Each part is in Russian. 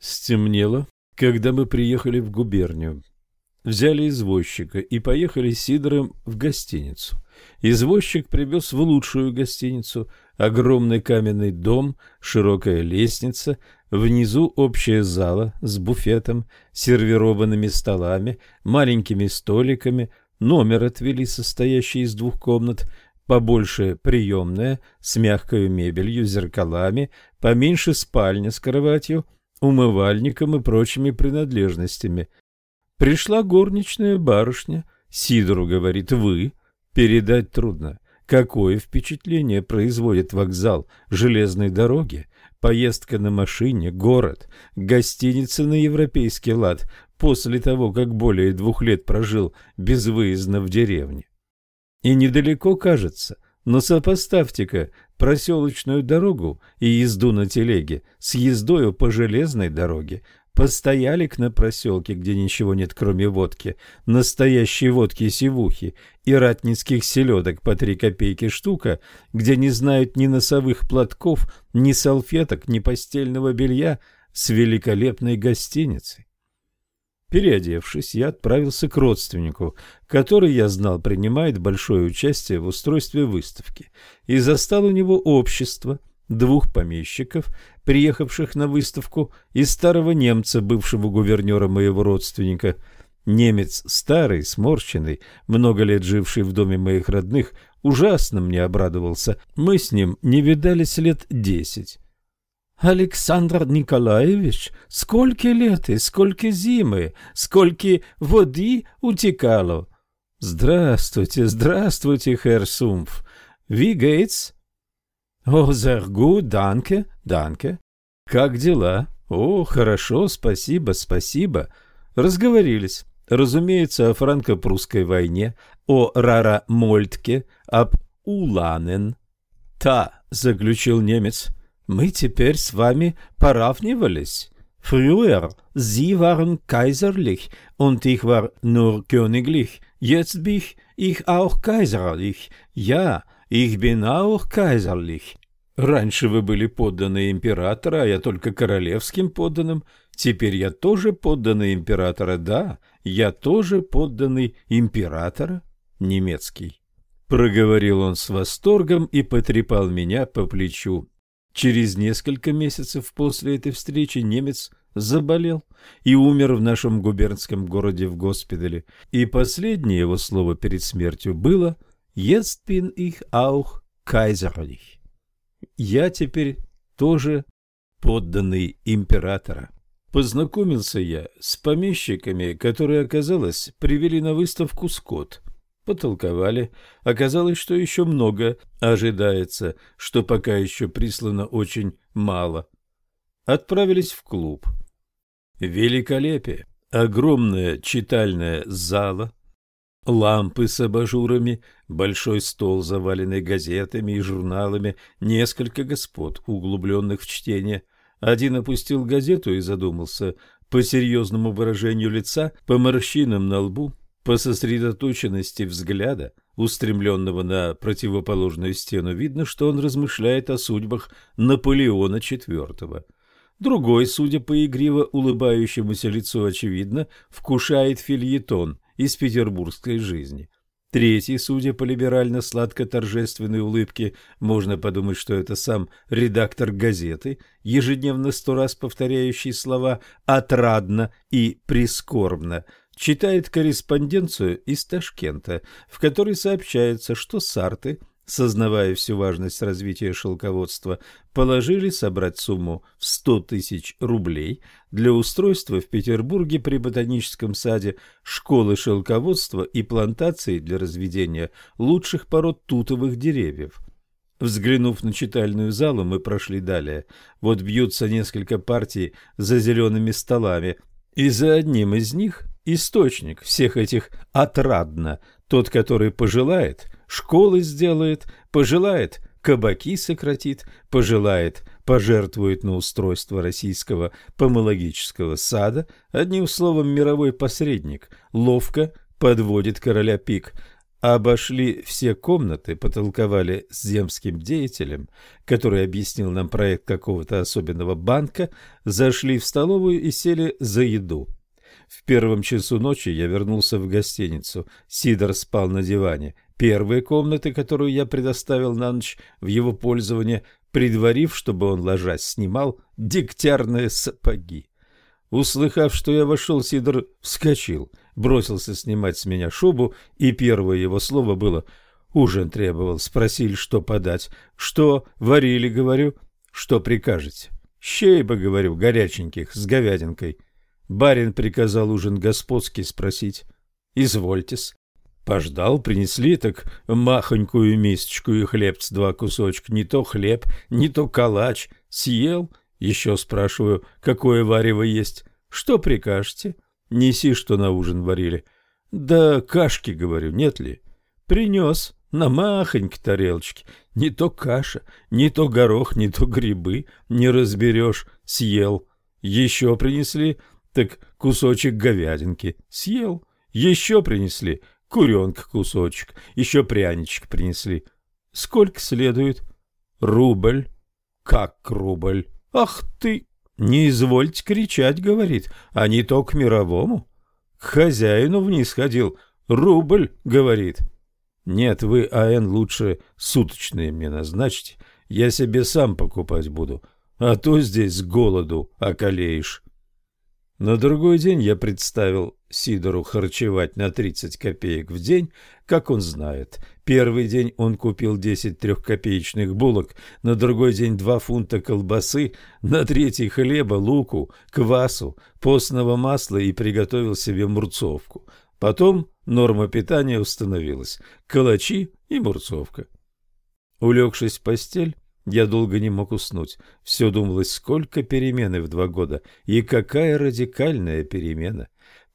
Стемнело, когда мы приехали в губернию. Взяли извозчика и поехали с Сидором в гостиницу. Извозчик привез в лучшую гостиницу. Огромный каменный дом, широкая лестница, внизу общая зала с буфетом, сервированными столами, маленькими столиками, номер отвели, состоящий из двух комнат, побольше приемная, с мягкой мебелью, зеркалами, поменьше спальня с кроватью – умывальником и прочими принадлежностями. Пришла горничная барышня. Сидору говорит «вы». Передать трудно. Какое впечатление производит вокзал железной дороги, поездка на машине, город, гостиница на европейский лад после того, как более двух лет прожил безвыездно в деревне. И недалеко кажется, но сопоставьте-ка проселочную дорогу и езду на телеге с ездою по железной дороге, постоялик на проселке, где ничего нет, кроме водки, настоящей водки-сивухи и ратницких селедок по три копейки штука, где не знают ни носовых платков, ни салфеток, ни постельного белья, с великолепной гостиницей. Переодевшись, я отправился к родственнику, который, я знал, принимает большое участие в устройстве выставки, и застал у него общество двух помещиков, приехавших на выставку, и старого немца, бывшего гувернера моего родственника. Немец старый, сморщенный, много лет живший в доме моих родных, ужасно мне обрадовался. Мы с ним не видались лет десять. Александр Николаевич, сколько лет и сколько зимы, сколько воды утекало. Здравствуйте, здравствуйте, Herr Сумф. Wie geht's? О, gut, danke, danke. Как дела? О, хорошо, спасибо, спасибо. Разговорились. Разумеется, о франко-прусской войне, о Рара-Мольтке, об Уланен. Та, заключил немец, — мы теперь с вами поравнивались. Früher, Sie waren kaiserlich und ich war nur königlich. Jetzt bin ich auch kaiserlich. Ja, ich bin auch kaiserlich. Раньше вы были подданы императора, а я только королевским подданным. Теперь я тоже подданный императора. Да, я тоже подданный императора. Немецкий. Проговорил он с восторгом и потрепал меня по плечу. Через несколько месяцев после этой встречи немец заболел и умер в нашем губернском городе в госпитале. И последнее его слово перед смертью было «Jetzt bin ich auch kaiserlich». Я теперь тоже подданный императора. Познакомился я с помещиками, которые, оказалось, привели на выставку скот потолковали. Оказалось, что еще много ожидается, что пока еще прислано очень мало. Отправились в клуб. Великолепие! Огромная читальная зала, лампы с абажурами, большой стол, заваленный газетами и журналами, несколько господ, углубленных в чтение. Один опустил газету и задумался. По серьезному выражению лица, по морщинам на лбу, по сосредоточенности взгляда, устремленного на противоположную стену, видно, что он размышляет о судьбах Наполеона IV. Другой, судя по игриво улыбающемуся лицу, очевидно, вкушает фильетон из петербургской жизни. Третий, судя по либерально-сладко-торжественной улыбке, можно подумать, что это сам редактор газеты, ежедневно сто раз повторяющий слова «отрадно» и «прискорбно», читает корреспонденцию из Ташкента, в которой сообщается, что Сарты, сознавая всю важность развития шелководства, положили собрать сумму в 100 тысяч рублей для устройства в Петербурге при ботаническом саде школы шелководства и плантации для разведения лучших пород тутовых деревьев. Взглянув на читальную залу, мы прошли далее. Вот бьются несколько партий за зелеными столами, и за одним из них источник всех этих отрадно, тот, который пожелает, школы сделает, пожелает, кабаки сократит, пожелает, пожертвует на устройство российского помологического сада, одним словом, мировой посредник, ловко подводит короля пик. обошли все комнаты, потолковали с земским деятелем, который объяснил нам проект какого-то особенного банка, зашли в столовую и сели за еду. В первом часу ночи я вернулся в гостиницу. Сидор спал на диване. Первые комнаты, которую я предоставил на ночь в его пользование, предварив, чтобы он, ложась, снимал дегтярные сапоги. Услыхав, что я вошел, Сидор вскочил, бросился снимать с меня шубу, и первое его слово было «Ужин требовал». Спросили, что подать. «Что? Варили, говорю». «Что прикажете?» «Щей бы, говорю, горяченьких, с говядинкой». Барин приказал ужин господский спросить. «Извольтесь». Пождал, принесли так махонькую мисочку и хлебц два кусочка. Не то хлеб, не то калач. Съел. Еще спрашиваю, какое варево есть. Что прикажете? Неси, что на ужин варили. Да кашки, говорю, нет ли? Принес на махонькой тарелочке. Не то каша, не то горох, не то грибы. Не разберешь. Съел. Еще принесли, так кусочек говядинки. Съел. Еще принесли, куренка кусочек. Еще пряничек принесли. Сколько следует? Рубль. Как рубль? Ах ты! Не извольте кричать, говорит, а не то к мировому. К хозяину вниз ходил. Рубль, говорит. Нет, вы, АН, лучше суточные мне назначьте. Я себе сам покупать буду. А то здесь с голоду околеешь. На другой день я представил Сидору харчевать на 30 копеек в день, как он знает. Первый день он купил 10 трехкопеечных булок, на другой день 2 фунта колбасы, на третий хлеба, луку, квасу, постного масла и приготовил себе мурцовку. Потом норма питания установилась – калачи и мурцовка. Улегшись в постель, я долго не мог уснуть. Все думалось, сколько перемены в два года, и какая радикальная перемена.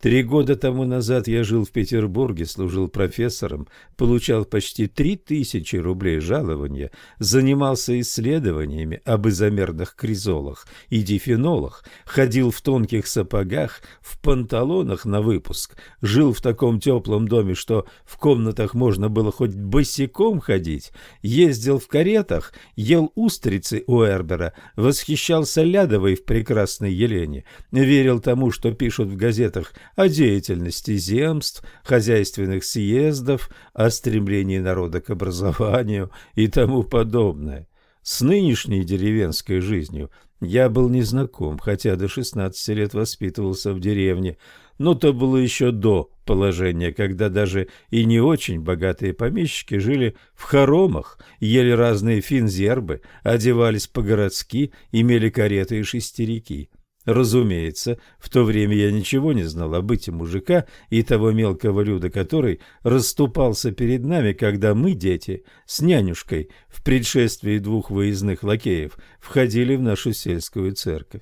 Три года тому назад я жил в Петербурге, служил профессором, получал почти три тысячи рублей жалования, занимался исследованиями об изомерных кризолах и дифенолах, ходил в тонких сапогах, в панталонах на выпуск, жил в таком теплом доме, что в комнатах можно было хоть босиком ходить, ездил в каретах, ел устрицы у Эрбера, восхищался Лядовой в прекрасной Елене, верил тому, что пишут в газетах о деятельности земств, хозяйственных съездов, о стремлении народа к образованию и тому подобное. С нынешней деревенской жизнью я был незнаком, хотя до 16 лет воспитывался в деревне, но то было еще до положения, когда даже и не очень богатые помещики жили в хоромах, ели разные финзербы, одевались по-городски, имели кареты и шестерики. Разумеется, в то время я ничего не знал о быте мужика и того мелкого люда, который расступался перед нами, когда мы, дети, с нянюшкой в предшествии двух выездных лакеев входили в нашу сельскую церковь.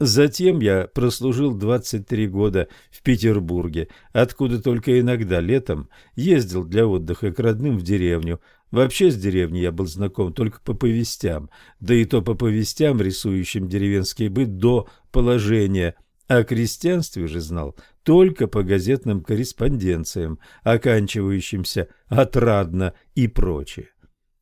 Затем я прослужил 23 года в Петербурге, откуда только иногда летом ездил для отдыха к родным в деревню, Вообще с деревней я был знаком только по повестям, да и то по повестям, рисующим деревенский быт до положения, о крестьянстве же знал только по газетным корреспонденциям, оканчивающимся отрадно и прочее.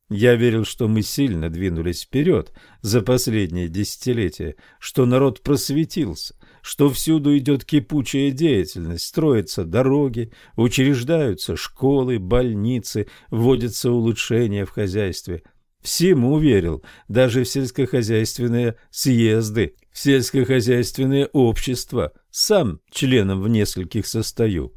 Я верил, что мы сильно двинулись вперед за последние десятилетия, что народ просветился, что всюду идет кипучая деятельность, строятся дороги, учреждаются школы, больницы, вводятся улучшения в хозяйстве. Всему верил, даже в сельскохозяйственные съезды, в сельскохозяйственные общества, сам членом в нескольких состою.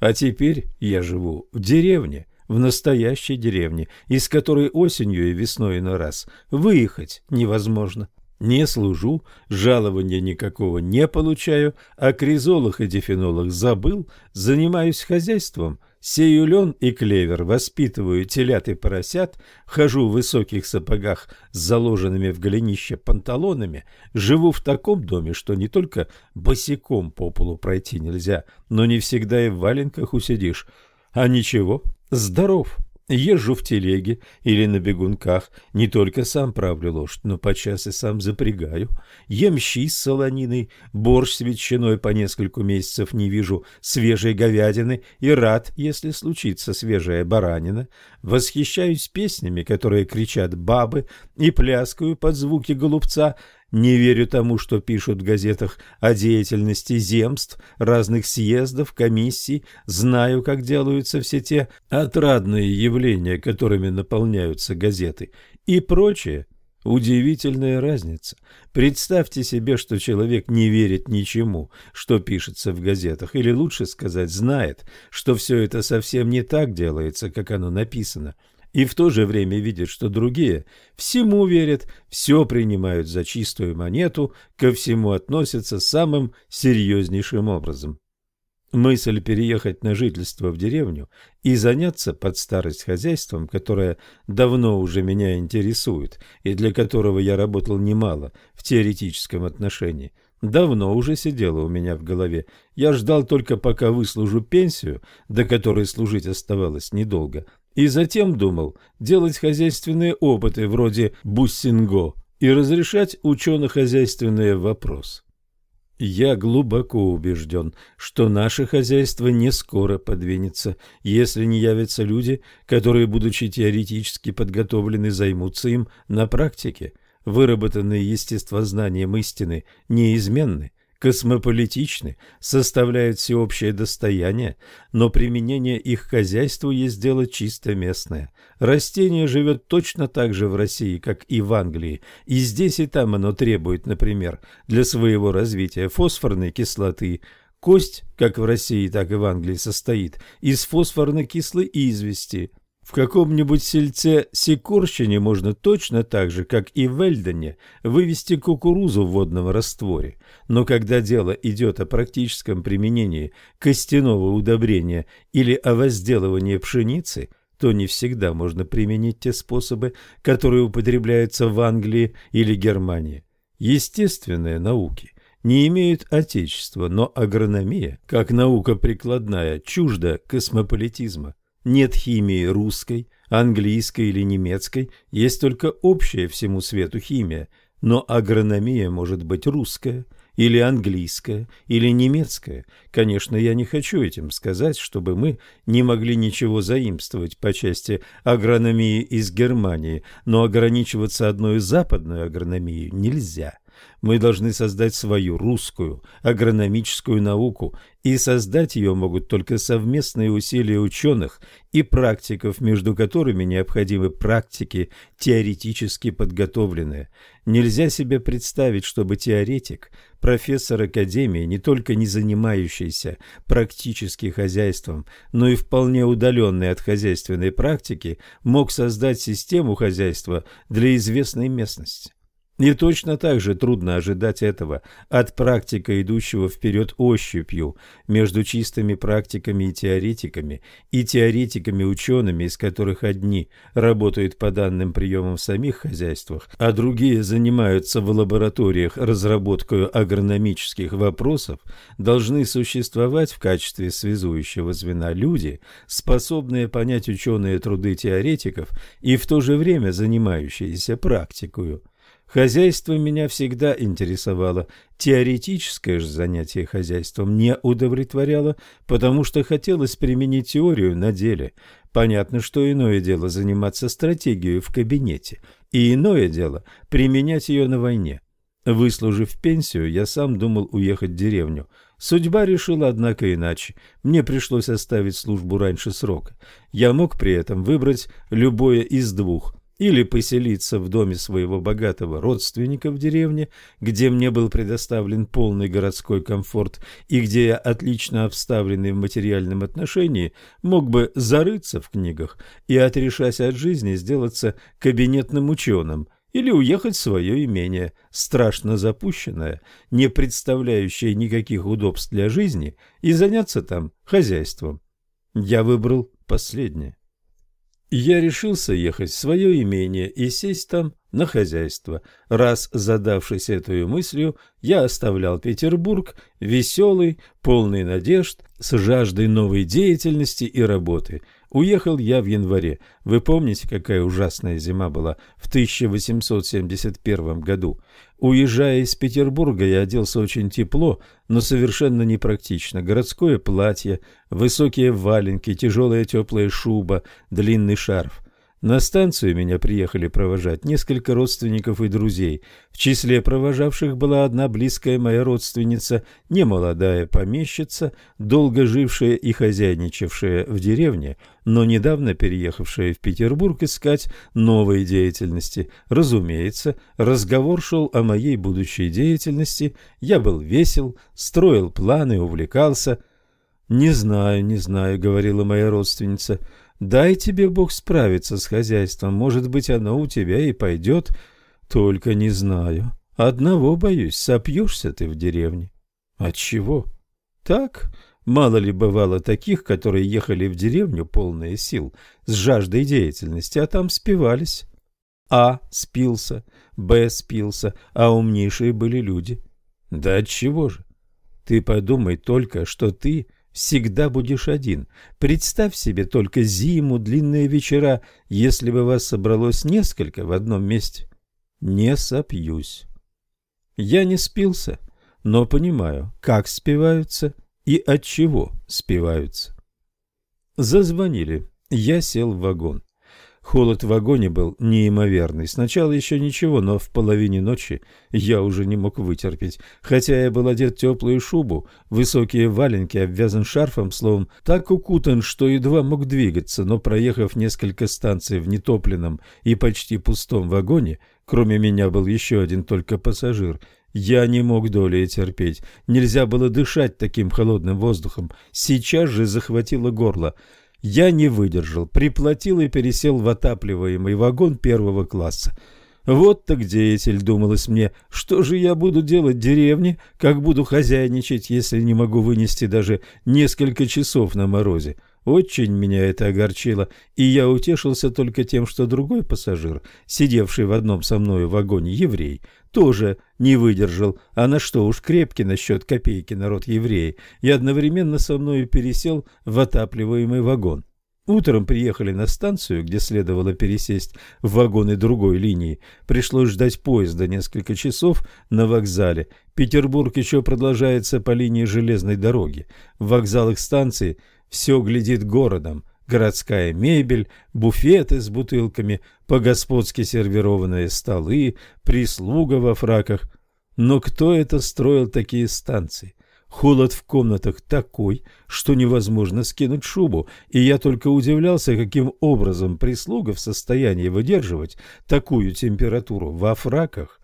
А теперь я живу в деревне, в настоящей деревне, из которой осенью и весной на раз выехать невозможно. Не служу, жалования никакого не получаю, о кризолах и дифенолах забыл, занимаюсь хозяйством, сею лен и клевер, воспитываю телят и поросят, хожу в высоких сапогах с заложенными в голенище панталонами, живу в таком доме, что не только босиком по полу пройти нельзя, но не всегда и в валенках усидишь. А ничего, здоров, Езжу в телеге или на бегунках, не только сам правлю лошадь, но подчас и сам запрягаю. Ем щи с солониной, борщ с ветчиной по нескольку месяцев не вижу свежей говядины и рад, если случится свежая баранина. Восхищаюсь песнями, которые кричат бабы, и пляскаю под звуки голубца, не верю тому, что пишут в газетах о деятельности земств, разных съездов, комиссий. Знаю, как делаются все те отрадные явления, которыми наполняются газеты. И прочее. Удивительная разница. Представьте себе, что человек не верит ничему, что пишется в газетах, или лучше сказать, знает, что все это совсем не так делается, как оно написано – и в то же время видит, что другие всему верят, все принимают за чистую монету, ко всему относятся самым серьезнейшим образом. Мысль переехать на жительство в деревню и заняться под старость хозяйством, которое давно уже меня интересует и для которого я работал немало в теоретическом отношении, давно уже сидела у меня в голове. Я ждал только пока выслужу пенсию, до которой служить оставалось недолго, и затем думал делать хозяйственные опыты вроде Буссинго и разрешать учено-хозяйственные вопросы. Я глубоко убежден, что наше хозяйство не скоро подвинется, если не явятся люди, которые, будучи теоретически подготовлены, займутся им на практике. Выработанные естествознанием истины неизменны, космополитичны, составляют всеобщее достояние, но применение их хозяйству есть дело чисто местное. Растение живет точно так же в России, как и в Англии, и здесь и там оно требует, например, для своего развития фосфорной кислоты, Кость, как в России, так и в Англии, состоит из фосфорно-кислой извести – в каком-нибудь сельце Сикорщине можно точно так же, как и в Эльдоне, вывести кукурузу в водном растворе. Но когда дело идет о практическом применении костяного удобрения или о возделывании пшеницы, то не всегда можно применить те способы, которые употребляются в Англии или Германии. Естественные науки не имеют отечества, но агрономия, как наука прикладная, чужда космополитизма. Нет химии русской, английской или немецкой, есть только общая всему свету химия, но агрономия может быть русская, или английская, или немецкая. Конечно, я не хочу этим сказать, чтобы мы не могли ничего заимствовать по части агрономии из Германии, но ограничиваться одной западной агрономией нельзя. Мы должны создать свою русскую агрономическую науку, и создать ее могут только совместные усилия ученых и практиков, между которыми необходимы практики теоретически подготовленные. Нельзя себе представить, чтобы теоретик, профессор академии, не только не занимающийся практически хозяйством, но и вполне удаленный от хозяйственной практики, мог создать систему хозяйства для известной местности. И точно так же трудно ожидать этого от практика, идущего вперед ощупью между чистыми практиками и теоретиками, и теоретиками-учеными, из которых одни работают по данным приемам в самих хозяйствах, а другие занимаются в лабораториях разработкой агрономических вопросов, должны существовать в качестве связующего звена люди, способные понять ученые труды теоретиков и в то же время занимающиеся практикою. Хозяйство меня всегда интересовало. Теоретическое же занятие хозяйством не удовлетворяло, потому что хотелось применить теорию на деле. Понятно, что иное дело заниматься стратегией в кабинете, и иное дело применять ее на войне. Выслужив пенсию, я сам думал уехать в деревню. Судьба решила, однако, иначе. Мне пришлось оставить службу раньше срока. Я мог при этом выбрать любое из двух – или поселиться в доме своего богатого родственника в деревне, где мне был предоставлен полный городской комфорт и где я, отлично обставленный в материальном отношении, мог бы зарыться в книгах и, отрешась от жизни, сделаться кабинетным ученым или уехать в свое имение, страшно запущенное, не представляющее никаких удобств для жизни, и заняться там хозяйством. Я выбрал последнее. Я решился ехать в свое имение и сесть там на хозяйство. Раз задавшись этой мыслью, я оставлял Петербург, веселый, полный надежд, с жаждой новой деятельности и работы. Уехал я в январе. Вы помните, какая ужасная зима была в 1871 году? Уезжая из Петербурга, я оделся очень тепло, но совершенно непрактично. Городское платье, высокие валенки, тяжелая теплая шуба, длинный шарф. На станцию меня приехали провожать несколько родственников и друзей. В числе провожавших была одна близкая моя родственница, немолодая помещица, долго жившая и хозяйничавшая в деревне, но недавно переехавшая в Петербург искать новой деятельности. Разумеется, разговор шел о моей будущей деятельности, я был весел, строил планы, увлекался. «Не знаю, не знаю», — говорила моя родственница, — Дай тебе Бог справиться с хозяйством, может быть, оно у тебя и пойдет, только не знаю. Одного боюсь, сопьешься ты в деревне. От чего? Так, мало ли бывало таких, которые ехали в деревню полные сил, с жаждой деятельности, а там спивались. А спился, Б спился, а умнейшие были люди. Да от чего же? Ты подумай только, что ты всегда будешь один. Представь себе только зиму, длинные вечера, если бы вас собралось несколько в одном месте. Не сопьюсь. Я не спился, но понимаю, как спиваются и от чего спиваются. Зазвонили. Я сел в вагон. Холод в вагоне был неимоверный. Сначала еще ничего, но в половине ночи я уже не мог вытерпеть. Хотя я был одет теплую шубу, высокие валенки, обвязан шарфом, словом, так укутан, что едва мог двигаться, но проехав несколько станций в нетопленном и почти пустом вагоне, кроме меня был еще один только пассажир, я не мог долей терпеть. Нельзя было дышать таким холодным воздухом. Сейчас же захватило горло. Я не выдержал, приплатил и пересел в отапливаемый вагон первого класса. Вот так деятель, думалось мне, что же я буду делать в деревне, как буду хозяйничать, если не могу вынести даже несколько часов на морозе. Очень меня это огорчило, и я утешился только тем, что другой пассажир, сидевший в одном со мной вагоне еврей, тоже не выдержал, а на что уж крепкий насчет копейки народ евреи, и одновременно со мной пересел в отапливаемый вагон. Утром приехали на станцию, где следовало пересесть в вагоны другой линии. Пришлось ждать поезда несколько часов на вокзале. Петербург еще продолжается по линии железной дороги. В вокзалах станции все глядит городом городская мебель, буфеты с бутылками, по-господски сервированные столы, прислуга во фраках. Но кто это строил такие станции? Холод в комнатах такой, что невозможно скинуть шубу, и я только удивлялся, каким образом прислуга в состоянии выдерживать такую температуру во фраках.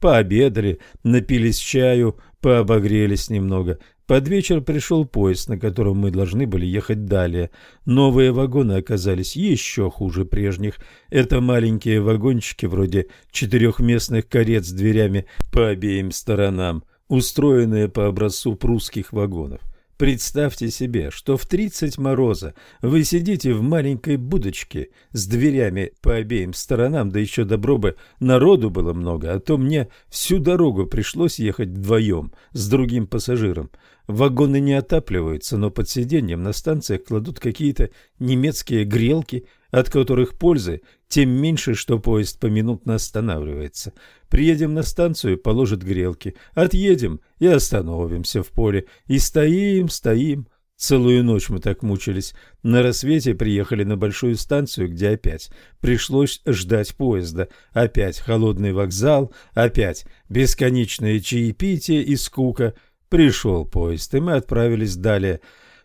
Пообедали, напились чаю, пообогрелись немного. Под вечер пришел поезд, на котором мы должны были ехать далее. Новые вагоны оказались еще хуже прежних. Это маленькие вагончики вроде четырехместных карет с дверями по обеим сторонам, устроенные по образцу прусских вагонов. Представьте себе, что в 30 мороза вы сидите в маленькой будочке с дверями по обеим сторонам, да еще добро бы народу было много, а то мне всю дорогу пришлось ехать вдвоем с другим пассажиром. Вагоны не отапливаются, но под сиденьем на станциях кладут какие-то немецкие грелки, от которых пользы тем меньше, что поезд поминутно останавливается. Приедем на станцию, положат грелки, отъедем и остановимся в поле. И стоим, стоим. Целую ночь мы так мучились. На рассвете приехали на большую станцию, где опять пришлось ждать поезда. Опять холодный вокзал, опять бесконечное чаепитие и скука – Пришел поезд, и мы отправились далее.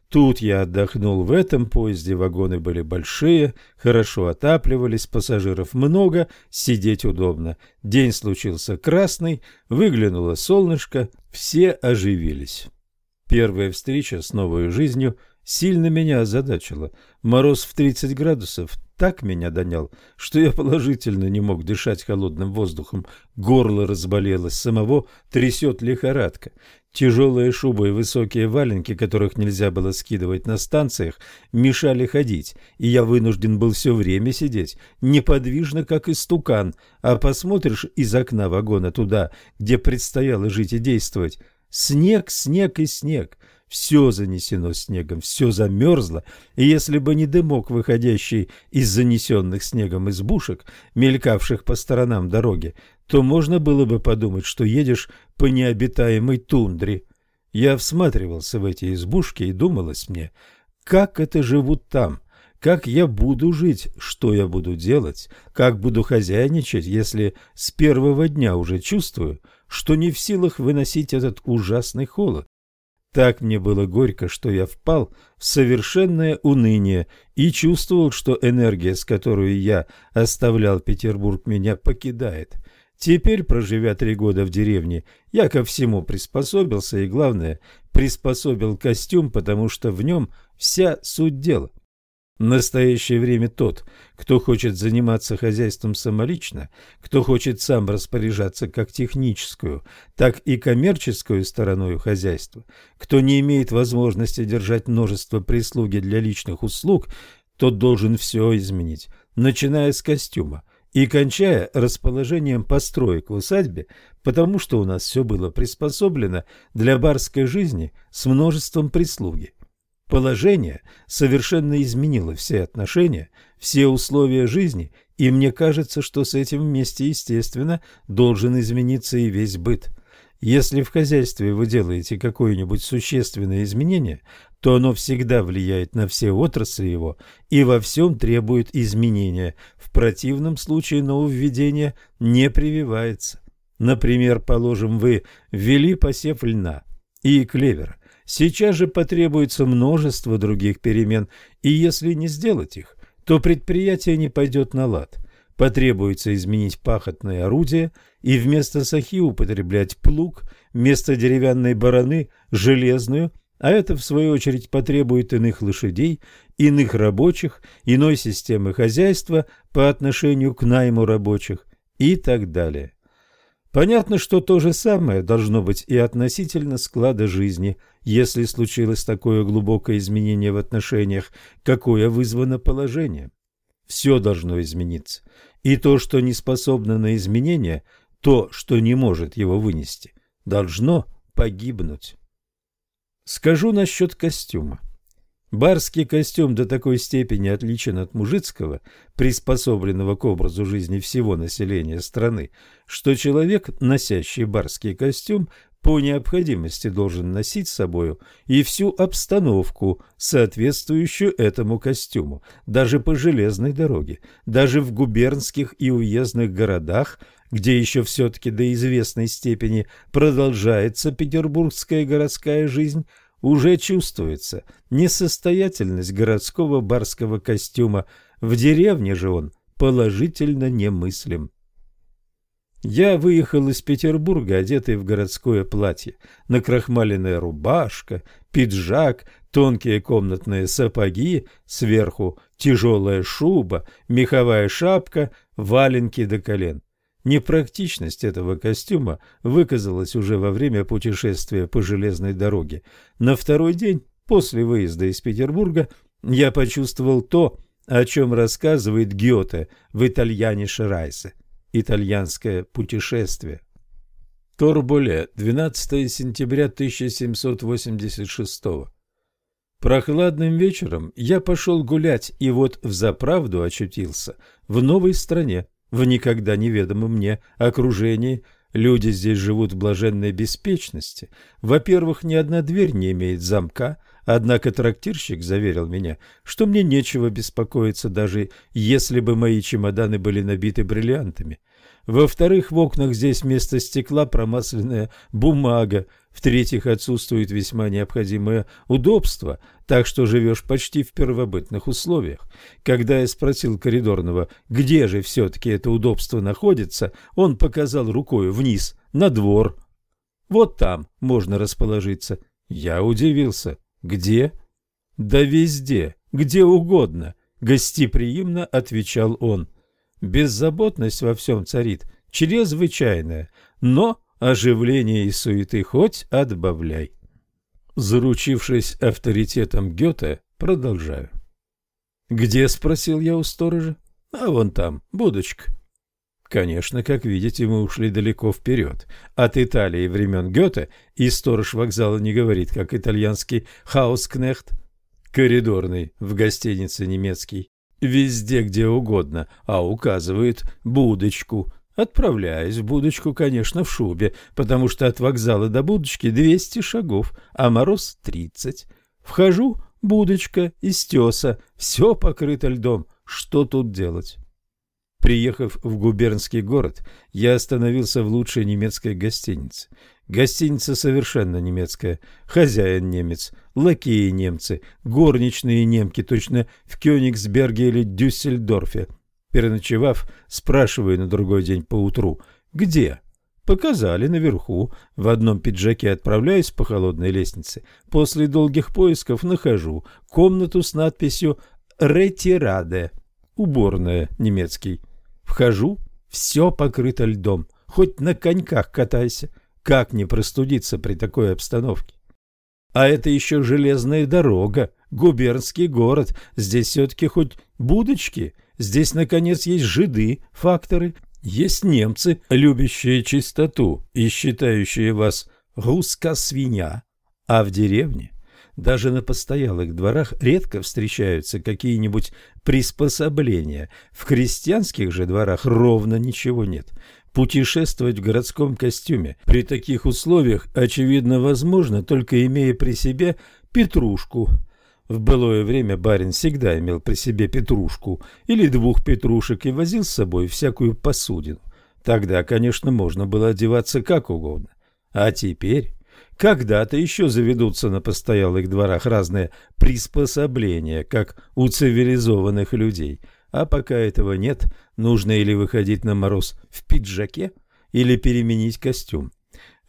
Тут я отдохнул в этом поезде, вагоны были большие, хорошо отапливались, пассажиров много, сидеть удобно. День случился красный, выглянуло солнышко, все оживились. Первая встреча с новой жизнью сильно меня озадачила. Мороз в 30 градусов так меня донял, что я положительно не мог дышать холодным воздухом. Горло разболелось, самого трясет лихорадка. Тяжелые шубы и высокие валенки, которых нельзя было скидывать на станциях, мешали ходить, и я вынужден был все время сидеть, неподвижно, как истукан, а посмотришь из окна вагона туда, где предстояло жить и действовать. Снег, снег и снег. Все занесено снегом, все замерзло, и если бы не дымок, выходящий из занесенных снегом избушек, мелькавших по сторонам дороги, то можно было бы подумать, что едешь по необитаемой тундре. Я всматривался в эти избушки и думалось мне, как это живут там, как я буду жить, что я буду делать, как буду хозяйничать, если с первого дня уже чувствую, что не в силах выносить этот ужасный холод. Так мне было горько, что я впал в совершенное уныние и чувствовал, что энергия, с которой я оставлял Петербург, меня покидает. Теперь, проживя три года в деревне, я ко всему приспособился и, главное, приспособил костюм, потому что в нем вся суть дела – в настоящее время тот, кто хочет заниматься хозяйством самолично, кто хочет сам распоряжаться как техническую, так и коммерческую стороной хозяйства, кто не имеет возможности держать множество прислуги для личных услуг, тот должен все изменить, начиная с костюма и кончая расположением построек в усадьбе, потому что у нас все было приспособлено для барской жизни с множеством прислуги. Положение совершенно изменило все отношения, все условия жизни, и мне кажется, что с этим вместе, естественно, должен измениться и весь быт. Если в хозяйстве вы делаете какое-нибудь существенное изменение, то оно всегда влияет на все отрасли его и во всем требует изменения. В противном случае нововведение не прививается. Например, положим, вы ввели посев льна и клевера, Сейчас же потребуется множество других перемен, и если не сделать их, то предприятие не пойдет на лад. Потребуется изменить пахотное орудие и вместо сахи употреблять плуг, вместо деревянной бараны – железную, а это, в свою очередь, потребует иных лошадей, иных рабочих, иной системы хозяйства по отношению к найму рабочих и так далее. Понятно, что то же самое должно быть и относительно склада жизни, если случилось такое глубокое изменение в отношениях, какое вызвано положением. Все должно измениться. И то, что не способно на изменение, то, что не может его вынести, должно погибнуть. Скажу насчет костюма. Барский костюм до такой степени отличен от мужицкого, приспособленного к образу жизни всего населения страны, что человек, носящий барский костюм, по необходимости должен носить с собою и всю обстановку, соответствующую этому костюму, даже по железной дороге, даже в губернских и уездных городах, где еще все-таки до известной степени продолжается петербургская городская жизнь – уже чувствуется несостоятельность городского барского костюма, в деревне же он положительно немыслим. Я выехал из Петербурга, одетый в городское платье, накрахмаленная рубашка, пиджак, тонкие комнатные сапоги, сверху тяжелая шуба, меховая шапка, валенки до колен. Непрактичность этого костюма выказалась уже во время путешествия по железной дороге. На второй день после выезда из Петербурга я почувствовал то, о чем рассказывает Гёте в «Итальяне Ширайсе» – «Итальянское путешествие». Торболе, 12 сентября 1786 Прохладным вечером я пошел гулять и вот взаправду очутился в новой стране, в никогда неведомом мне окружении. Люди здесь живут в блаженной беспечности. Во-первых, ни одна дверь не имеет замка, однако трактирщик заверил меня, что мне нечего беспокоиться, даже если бы мои чемоданы были набиты бриллиантами. Во-вторых, в окнах здесь вместо стекла промасленная бумага. В-третьих, отсутствует весьма необходимое удобство, так что живешь почти в первобытных условиях. Когда я спросил коридорного, где же все-таки это удобство находится, он показал рукой вниз, на двор. Вот там можно расположиться. Я удивился. Где? Да везде, где угодно, гостеприимно отвечал он. Беззаботность во всем царит, чрезвычайная, но оживление и суеты хоть отбавляй. Заручившись авторитетом Гёте, продолжаю. «Где?» — спросил я у сторожа. «А вон там, будочка». Конечно, как видите, мы ушли далеко вперед. От Италии времен Гёте и сторож вокзала не говорит, как итальянский хаускнехт, коридорный в гостинице немецкий, везде, где угодно, а указывает будочку. Отправляюсь в будочку, конечно, в шубе, потому что от вокзала до будочки 200 шагов, а мороз 30. Вхожу, будочка из теса, все покрыто льдом. Что тут делать? Приехав в губернский город, я остановился в лучшей немецкой гостинице. Гостиница совершенно немецкая, хозяин немец, лакеи немцы, горничные немки, точно в Кёнигсберге или Дюссельдорфе. Переночевав, спрашиваю на другой день поутру, где? Показали наверху, в одном пиджаке отправляюсь по холодной лестнице. После долгих поисков нахожу комнату с надписью «Ретираде», уборная немецкий. Вхожу, все покрыто льдом. Хоть на коньках катайся. Как не простудиться при такой обстановке? А это еще железная дорога, губернский город. Здесь все-таки хоть будочки. Здесь, наконец, есть жиды, факторы. Есть немцы, любящие чистоту и считающие вас русская свинья. А в деревне даже на постоялых дворах редко встречаются какие-нибудь приспособления. В крестьянских же дворах ровно ничего нет. Путешествовать в городском костюме при таких условиях, очевидно, возможно, только имея при себе петрушку. В былое время барин всегда имел при себе петрушку или двух петрушек и возил с собой всякую посудину. Тогда, конечно, можно было одеваться как угодно. А теперь когда-то еще заведутся на постоялых дворах разные приспособления, как у цивилизованных людей. А пока этого нет, нужно или выходить на мороз в пиджаке, или переменить костюм.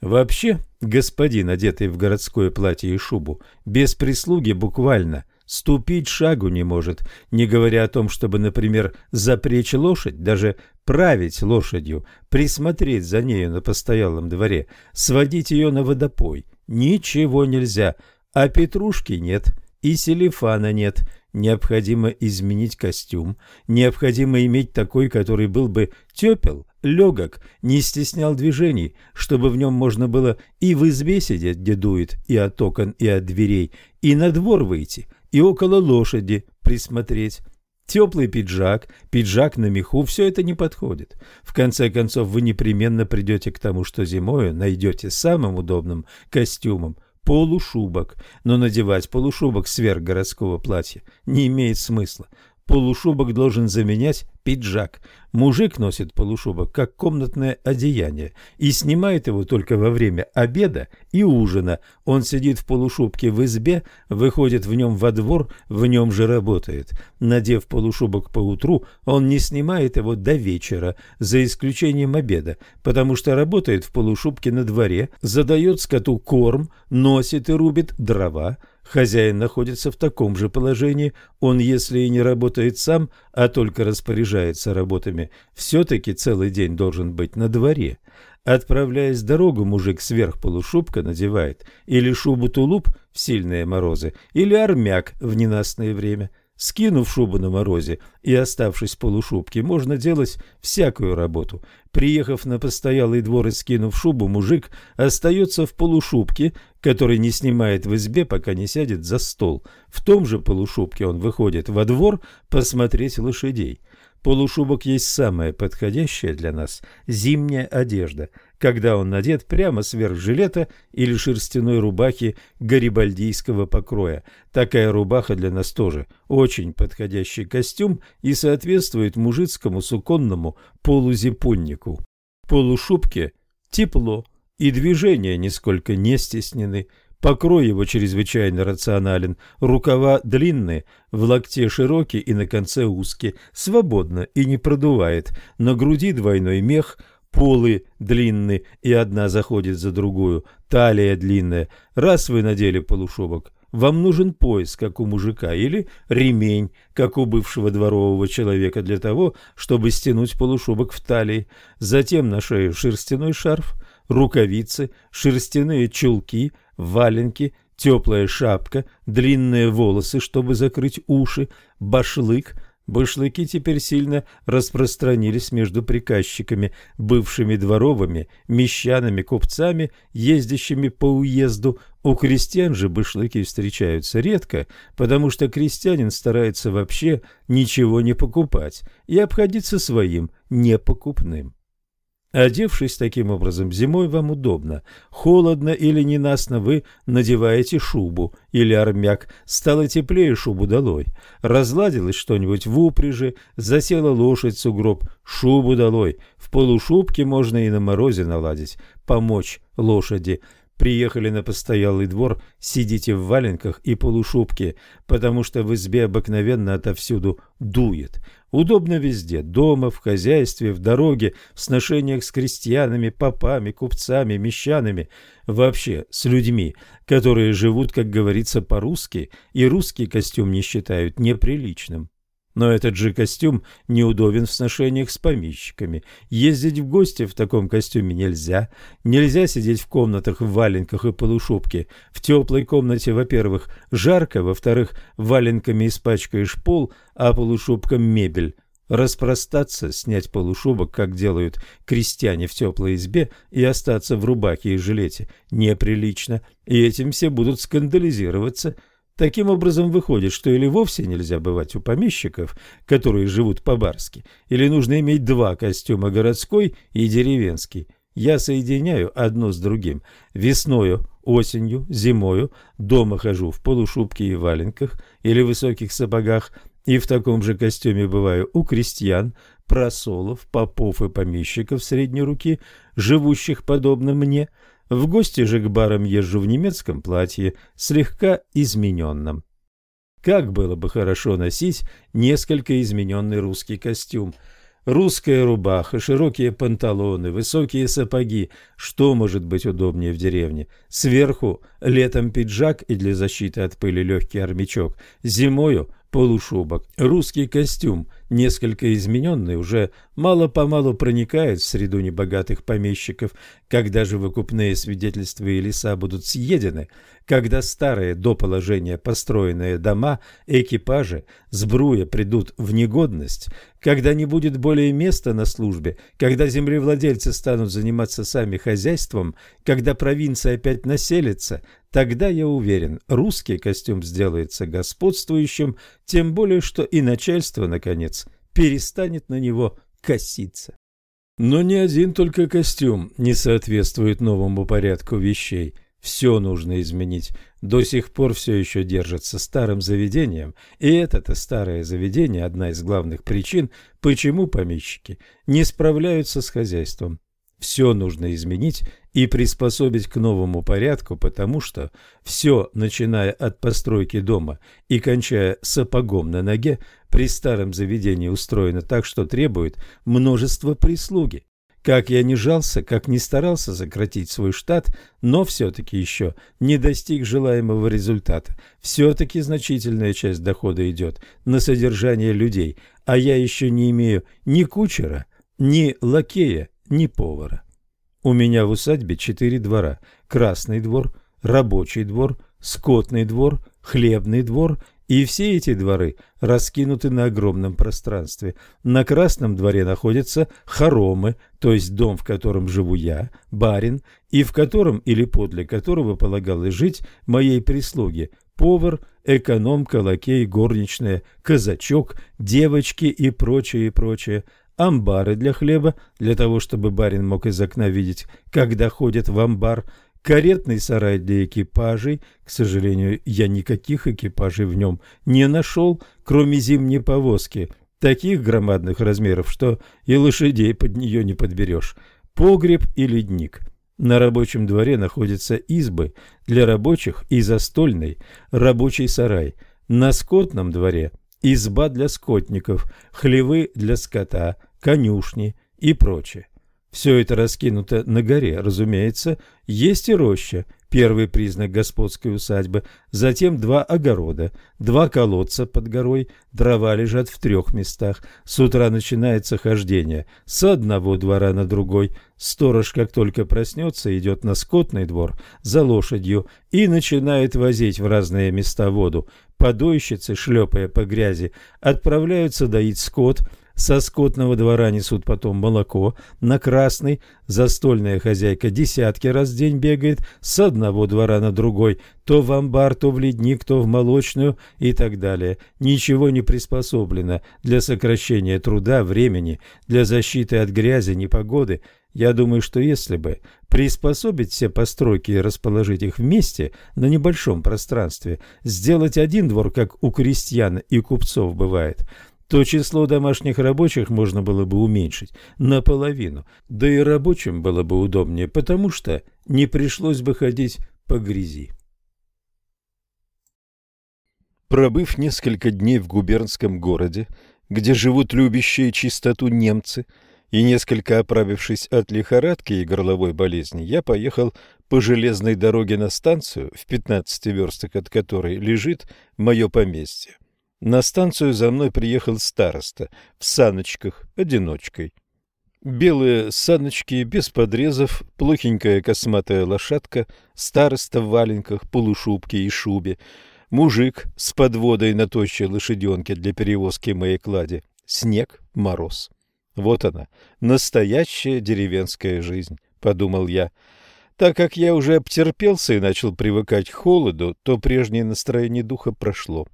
Вообще, господин, одетый в городское платье и шубу, без прислуги буквально ступить шагу не может, не говоря о том, чтобы, например, запречь лошадь, даже править лошадью, присмотреть за нею на постоялом дворе, сводить ее на водопой. Ничего нельзя, а петрушки нет, и селифана нет. Необходимо изменить костюм, необходимо иметь такой, который был бы тепел, легок, не стеснял движений, чтобы в нем можно было и в избе сидеть, где дует, и от окон, и от дверей, и на двор выйти, и около лошади присмотреть. Теплый пиджак, пиджак на меху – все это не подходит. В конце концов, вы непременно придете к тому, что зимою найдете самым удобным костюмом полушубок, но надевать полушубок сверх городского платья не имеет смысла. Полушубок должен заменять пиджак. Мужик носит полушубок как комнатное одеяние и снимает его только во время обеда и ужина. Он сидит в полушубке в избе, выходит в нем во двор, в нем же работает. Надев полушубок по утру, он не снимает его до вечера, за исключением обеда, потому что работает в полушубке на дворе, задает скоту корм, носит и рубит дрова, Хозяин находится в таком же положении, он, если и не работает сам, а только распоряжается работами, все-таки целый день должен быть на дворе. Отправляясь в дорогу, мужик сверх полушубка надевает или шубу-тулуп в сильные морозы, или армяк в ненастное время – Скинув шубу на морозе и оставшись в полушубке, можно делать всякую работу. Приехав на постоялый двор и скинув шубу, мужик остается в полушубке, который не снимает в избе, пока не сядет за стол. В том же полушубке он выходит во двор посмотреть лошадей. Полушубок есть самая подходящая для нас зимняя одежда, когда он надет прямо сверх жилета или шерстяной рубахи гарибальдийского покроя. Такая рубаха для нас тоже очень подходящий костюм и соответствует мужицкому суконному полузипуннику. Полушубке тепло, и движения нисколько не стеснены. Покрой его чрезвычайно рационален, рукава длинные, в локте широкие и на конце узкие, свободно и не продувает, на груди двойной мех, полы длинные и одна заходит за другую, талия длинная. Раз вы надели полушубок, вам нужен пояс, как у мужика, или ремень, как у бывшего дворового человека, для того, чтобы стянуть полушубок в талии. Затем на шею шерстяной шарф, рукавицы, шерстяные чулки – валенки, теплая шапка, длинные волосы, чтобы закрыть уши, башлык, Башлыки теперь сильно распространились между приказчиками, бывшими дворовыми, мещанами, купцами, ездящими по уезду. У крестьян же башлыки встречаются редко, потому что крестьянин старается вообще ничего не покупать и обходиться своим непокупным. Одевшись таким образом, зимой вам удобно. Холодно или ненастно вы надеваете шубу или армяк. Стало теплее шубу долой. Разладилось что-нибудь в упряжи, засела лошадь сугроб, шубу долой. В полушубке можно и на морозе наладить, помочь лошади. Приехали на постоялый двор, сидите в валенках и полушубке, потому что в избе обыкновенно отовсюду дует. Удобно везде – дома, в хозяйстве, в дороге, в сношениях с крестьянами, попами, купцами, мещанами, вообще с людьми, которые живут, как говорится, по-русски, и русский костюм не считают неприличным. Но этот же костюм неудобен в сношениях с помещиками. Ездить в гости в таком костюме нельзя. Нельзя сидеть в комнатах в валенках и полушубке. В теплой комнате, во-первых, жарко, во-вторых, валенками испачкаешь пол, а полушубком мебель. Распростаться, снять полушубок, как делают крестьяне в теплой избе, и остаться в рубахе и жилете неприлично, и этим все будут скандализироваться – Таким образом выходит, что или вовсе нельзя бывать у помещиков, которые живут по-барски, или нужно иметь два костюма, городской и деревенский. Я соединяю одно с другим. Весною, осенью, зимою дома хожу в полушубке и валенках или высоких сапогах, и в таком же костюме бываю у крестьян, просолов, попов и помещиков средней руки, живущих подобно мне – в гости же к барам езжу в немецком платье, слегка измененном. Как было бы хорошо носить несколько измененный русский костюм. Русская рубаха, широкие панталоны, высокие сапоги. Что может быть удобнее в деревне? Сверху летом пиджак и для защиты от пыли легкий армячок. Зимою полушубок. Русский костюм, несколько измененный, уже мало-помалу проникает в среду небогатых помещиков. Когда же выкупные свидетельства и леса будут съедены, когда старые до положения построенные дома, экипажи, сбруя придут в негодность, когда не будет более места на службе, когда землевладельцы станут заниматься сами хозяйством, когда провинция опять населится, Тогда, я уверен, русский костюм сделается господствующим, тем более, что и начальство, наконец, перестанет на него коситься. Но ни один только костюм не соответствует новому порядку вещей. Все нужно изменить. До сих пор все еще держится старым заведением, и это-то старое заведение – одна из главных причин, почему помещики не справляются с хозяйством. Все нужно изменить и приспособить к новому порядку, потому что все, начиная от постройки дома и кончая сапогом на ноге, при старом заведении устроено так, что требует множество прислуги. Как я не жался, как не старался сократить свой штат, но все-таки еще не достиг желаемого результата. Все-таки значительная часть дохода идет на содержание людей, а я еще не имею ни кучера, ни лакея, ни повара. У меня в усадьбе четыре двора. Красный двор, рабочий двор, скотный двор, хлебный двор и все эти дворы раскинуты на огромном пространстве. На Красном дворе находятся хоромы, то есть дом, в котором живу я, барин, и в котором или подле которого полагалось жить моей прислуге, повар, экономка, лакей, горничная, казачок, девочки и прочее, прочее амбары для хлеба, для того, чтобы барин мог из окна видеть, когда ходит в амбар, каретный сарай для экипажей. К сожалению, я никаких экипажей в нем не нашел, кроме зимней повозки, таких громадных размеров, что и лошадей под нее не подберешь. Погреб и ледник. На рабочем дворе находятся избы для рабочих и застольный рабочий сарай. На скотном дворе – изба для скотников, хлевы для скота, конюшни и прочее. Все это раскинуто на горе, разумеется, есть и роща, первый признак господской усадьбы, затем два огорода, два колодца под горой, дрова лежат в трех местах. С утра начинается хождение с одного двора на другой. Сторож, как только проснется, идет на скотный двор за лошадью и начинает возить в разные места воду. Подойщицы, шлепая по грязи, отправляются доить скот – со скотного двора несут потом молоко, на красный застольная хозяйка десятки раз в день бегает с одного двора на другой, то в амбар, то в ледник, то в молочную и так далее. Ничего не приспособлено для сокращения труда, времени, для защиты от грязи, непогоды. Я думаю, что если бы приспособить все постройки и расположить их вместе на небольшом пространстве, сделать один двор, как у крестьян и купцов бывает – то число домашних рабочих можно было бы уменьшить наполовину, да и рабочим было бы удобнее, потому что не пришлось бы ходить по грязи. Пробыв несколько дней в губернском городе, где живут любящие чистоту немцы, и несколько оправившись от лихорадки и горловой болезни, я поехал по железной дороге на станцию, в 15 верстах от которой лежит мое поместье. На станцию за мной приехал староста в саночках, одиночкой. Белые саночки без подрезов, плохенькая косматая лошадка, староста в валенках, полушубке и шубе, мужик с подводой на тощей лошаденке для перевозки моей клади, снег, мороз. Вот она, настоящая деревенская жизнь, подумал я. Так как я уже обтерпелся и начал привыкать к холоду, то прежнее настроение духа прошло.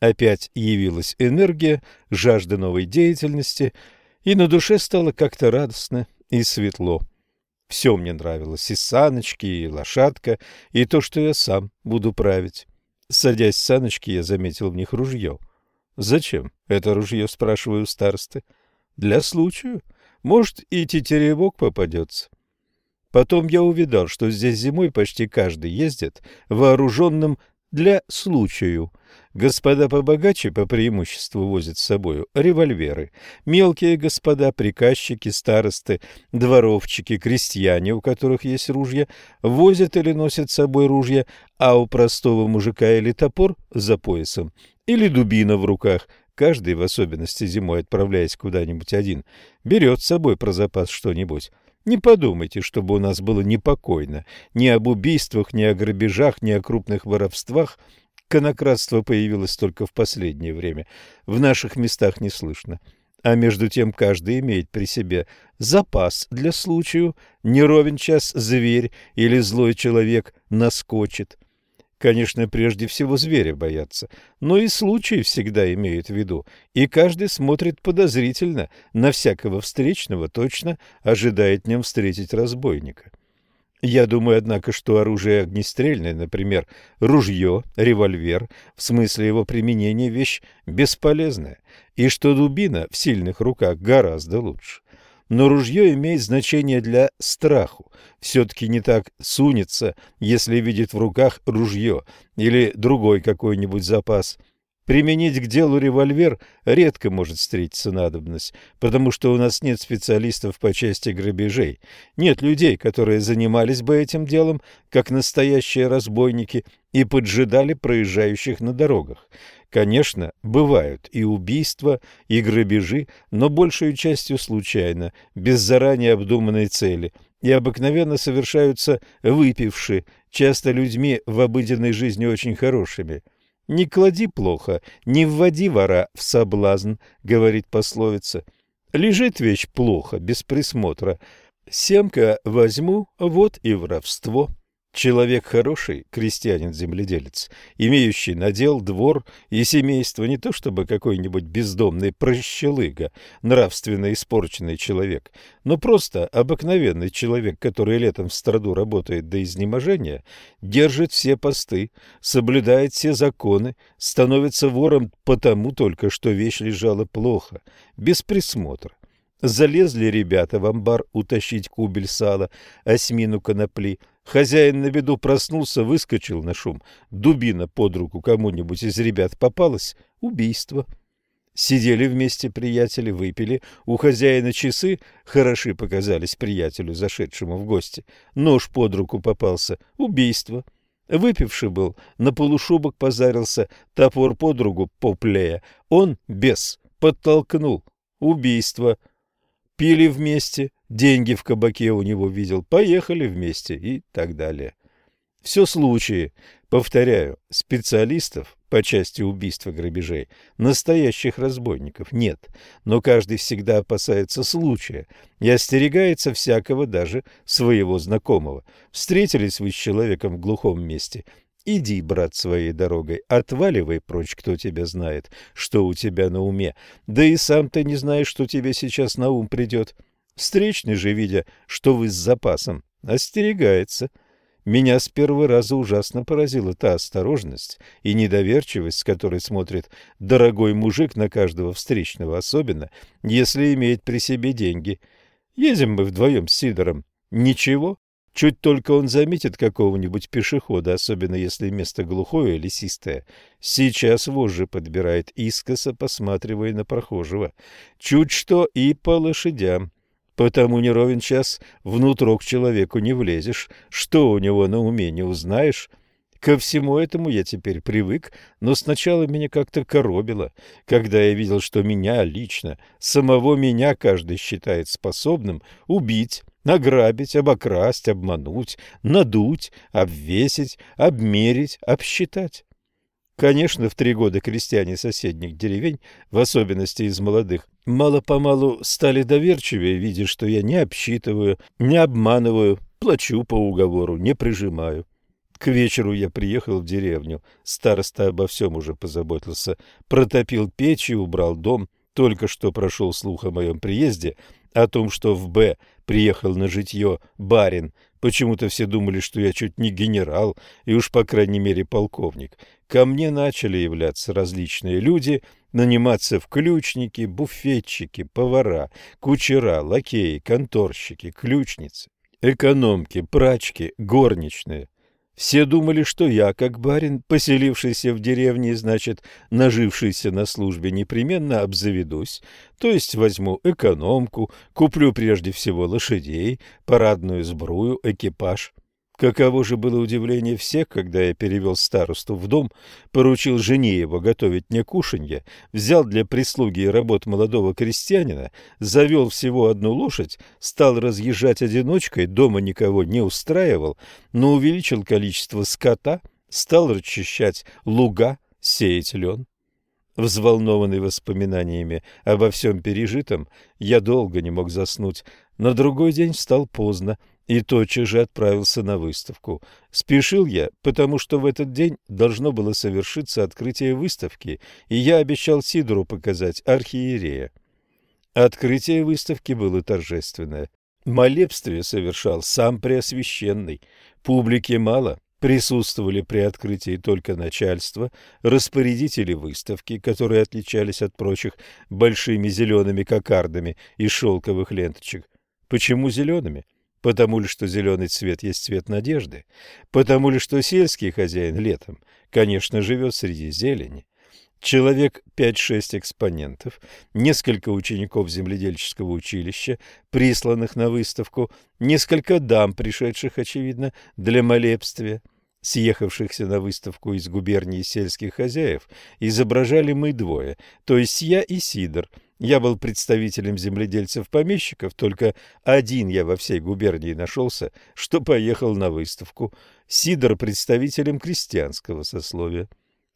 Опять явилась энергия, жажда новой деятельности, и на душе стало как-то радостно и светло. Все мне нравилось, и саночки, и лошадка, и то, что я сам буду править. Садясь в саночки, я заметил в них ружье. «Зачем это ружье?» — спрашиваю у старосты. «Для случая. Может, и тетеревок попадется». Потом я увидал, что здесь зимой почти каждый ездит вооруженным для случаю. Господа побогаче по преимуществу возят с собою револьверы. Мелкие господа, приказчики, старосты, дворовчики, крестьяне, у которых есть ружья, возят или носят с собой ружья, а у простого мужика или топор за поясом, или дубина в руках. Каждый, в особенности зимой, отправляясь куда-нибудь один, берет с собой про запас что-нибудь. Не подумайте, чтобы у нас было непокойно. Ни об убийствах, ни о грабежах, ни о крупных воровствах. Конократство появилось только в последнее время. В наших местах не слышно. А между тем каждый имеет при себе запас для случаю. Не ровен час зверь или злой человек наскочит. Конечно, прежде всего зверя боятся, но и случаи всегда имеют в виду, и каждый смотрит подозрительно на всякого встречного, точно ожидает нем встретить разбойника. Я думаю, однако, что оружие огнестрельное, например, ружье, револьвер, в смысле его применения вещь бесполезная, и что дубина в сильных руках гораздо лучше но ружье имеет значение для страху. Все-таки не так сунется, если видит в руках ружье или другой какой-нибудь запас. Применить к делу револьвер редко может встретиться надобность, потому что у нас нет специалистов по части грабежей, нет людей, которые занимались бы этим делом, как настоящие разбойники, и поджидали проезжающих на дорогах. Конечно, бывают и убийства, и грабежи, но большей частью случайно, без заранее обдуманной цели, и обыкновенно совершаются выпившие, часто людьми в обыденной жизни очень хорошими. «Не клади плохо, не вводи вора в соблазн», — говорит пословица. «Лежит вещь плохо, без присмотра. Семка возьму, вот и воровство». Человек хороший, крестьянин-земледелец, имеющий надел, двор и семейство, не то чтобы какой-нибудь бездомный прощелыга, нравственно испорченный человек, но просто обыкновенный человек, который летом в страду работает до изнеможения, держит все посты, соблюдает все законы, становится вором потому только, что вещь лежала плохо, без присмотра. Залезли ребята в амбар утащить кубель сала, осьмину конопли – Хозяин на беду проснулся, выскочил на шум. Дубина под руку кому-нибудь из ребят попалась — убийство. Сидели вместе приятели, выпили. У хозяина часы хороши показались приятелю, зашедшему в гости. Нож под руку попался. Убийство. Выпивший был, на полушубок позарился, топор под руку поплея. Он, без, подтолкнул. Убийство. Пили вместе, деньги в кабаке у него видел, поехали вместе и так далее. Все случаи, повторяю, специалистов по части убийств и грабежей, настоящих разбойников нет, но каждый всегда опасается случая и остерегается всякого, даже своего знакомого. Встретились вы с человеком в глухом месте, иди, брат, своей дорогой, отваливай прочь, кто тебя знает, что у тебя на уме, да и сам ты не знаешь, что тебе сейчас на ум придет. Встречный же, видя, что вы с запасом, остерегается – меня с первого раза ужасно поразила та осторожность и недоверчивость, с которой смотрит дорогой мужик на каждого встречного, особенно если имеет при себе деньги. Едем мы вдвоем с Сидором. Ничего, чуть только он заметит какого-нибудь пешехода, особенно если место глухое лесистое. Сейчас вожжи подбирает искоса, посматривая на прохожего. Чуть что и по лошадям. Потому не ровен час внутрь к человеку не влезешь, что у него на уме не узнаешь. Ко всему этому я теперь привык, но сначала меня как-то коробило, когда я видел, что меня лично, самого меня каждый считает способным убить, ограбить, обокрасть, обмануть, надуть, обвесить, обмерить, обсчитать. Конечно, в три года крестьяне соседних деревень, в особенности из молодых, мало-помалу стали доверчивее, видя, что я не обсчитываю, не обманываю, плачу по уговору, не прижимаю. К вечеру я приехал в деревню. Староста обо всем уже позаботился. Протопил печь и убрал дом. Только что прошел слух о моем приезде, о том, что в Б приехал на житье барин. Почему-то все думали, что я чуть не генерал и уж по крайней мере полковник. Ко мне начали являться различные люди, наниматься в ключники, буфетчики, повара, кучера, лакеи, конторщики, ключницы, экономки, прачки, горничные. Все думали, что я, как барин, поселившийся в деревне, значит, нажившийся на службе, непременно обзаведусь, то есть возьму экономку, куплю прежде всего лошадей, парадную сбрую, экипаж – Каково же было удивление всех, когда я перевел старосту в дом, поручил жене его готовить мне кушанье, взял для прислуги и работ молодого крестьянина, завел всего одну лошадь, стал разъезжать одиночкой, дома никого не устраивал, но увеличил количество скота, стал расчищать луга, сеять лен. Взволнованный воспоминаниями обо всем пережитом, я долго не мог заснуть. На другой день встал поздно, и тотчас же отправился на выставку. Спешил я, потому что в этот день должно было совершиться открытие выставки, и я обещал Сидору показать архиерея. Открытие выставки было торжественное. Молебствие совершал сам Преосвященный. Публики мало, присутствовали при открытии только начальство, распорядители выставки, которые отличались от прочих большими зелеными кокардами из шелковых ленточек. Почему зелеными? Потому ли, что зеленый цвет есть цвет надежды? Потому ли, что сельский хозяин летом, конечно, живет среди зелени? Человек 5-6 экспонентов, несколько учеников земледельческого училища, присланных на выставку, несколько дам, пришедших, очевидно, для молебствия, съехавшихся на выставку из губернии сельских хозяев, изображали мы двое, то есть я и Сидор – я был представителем земледельцев-помещиков, только один я во всей губернии нашелся, что поехал на выставку. Сидор представителем крестьянского сословия.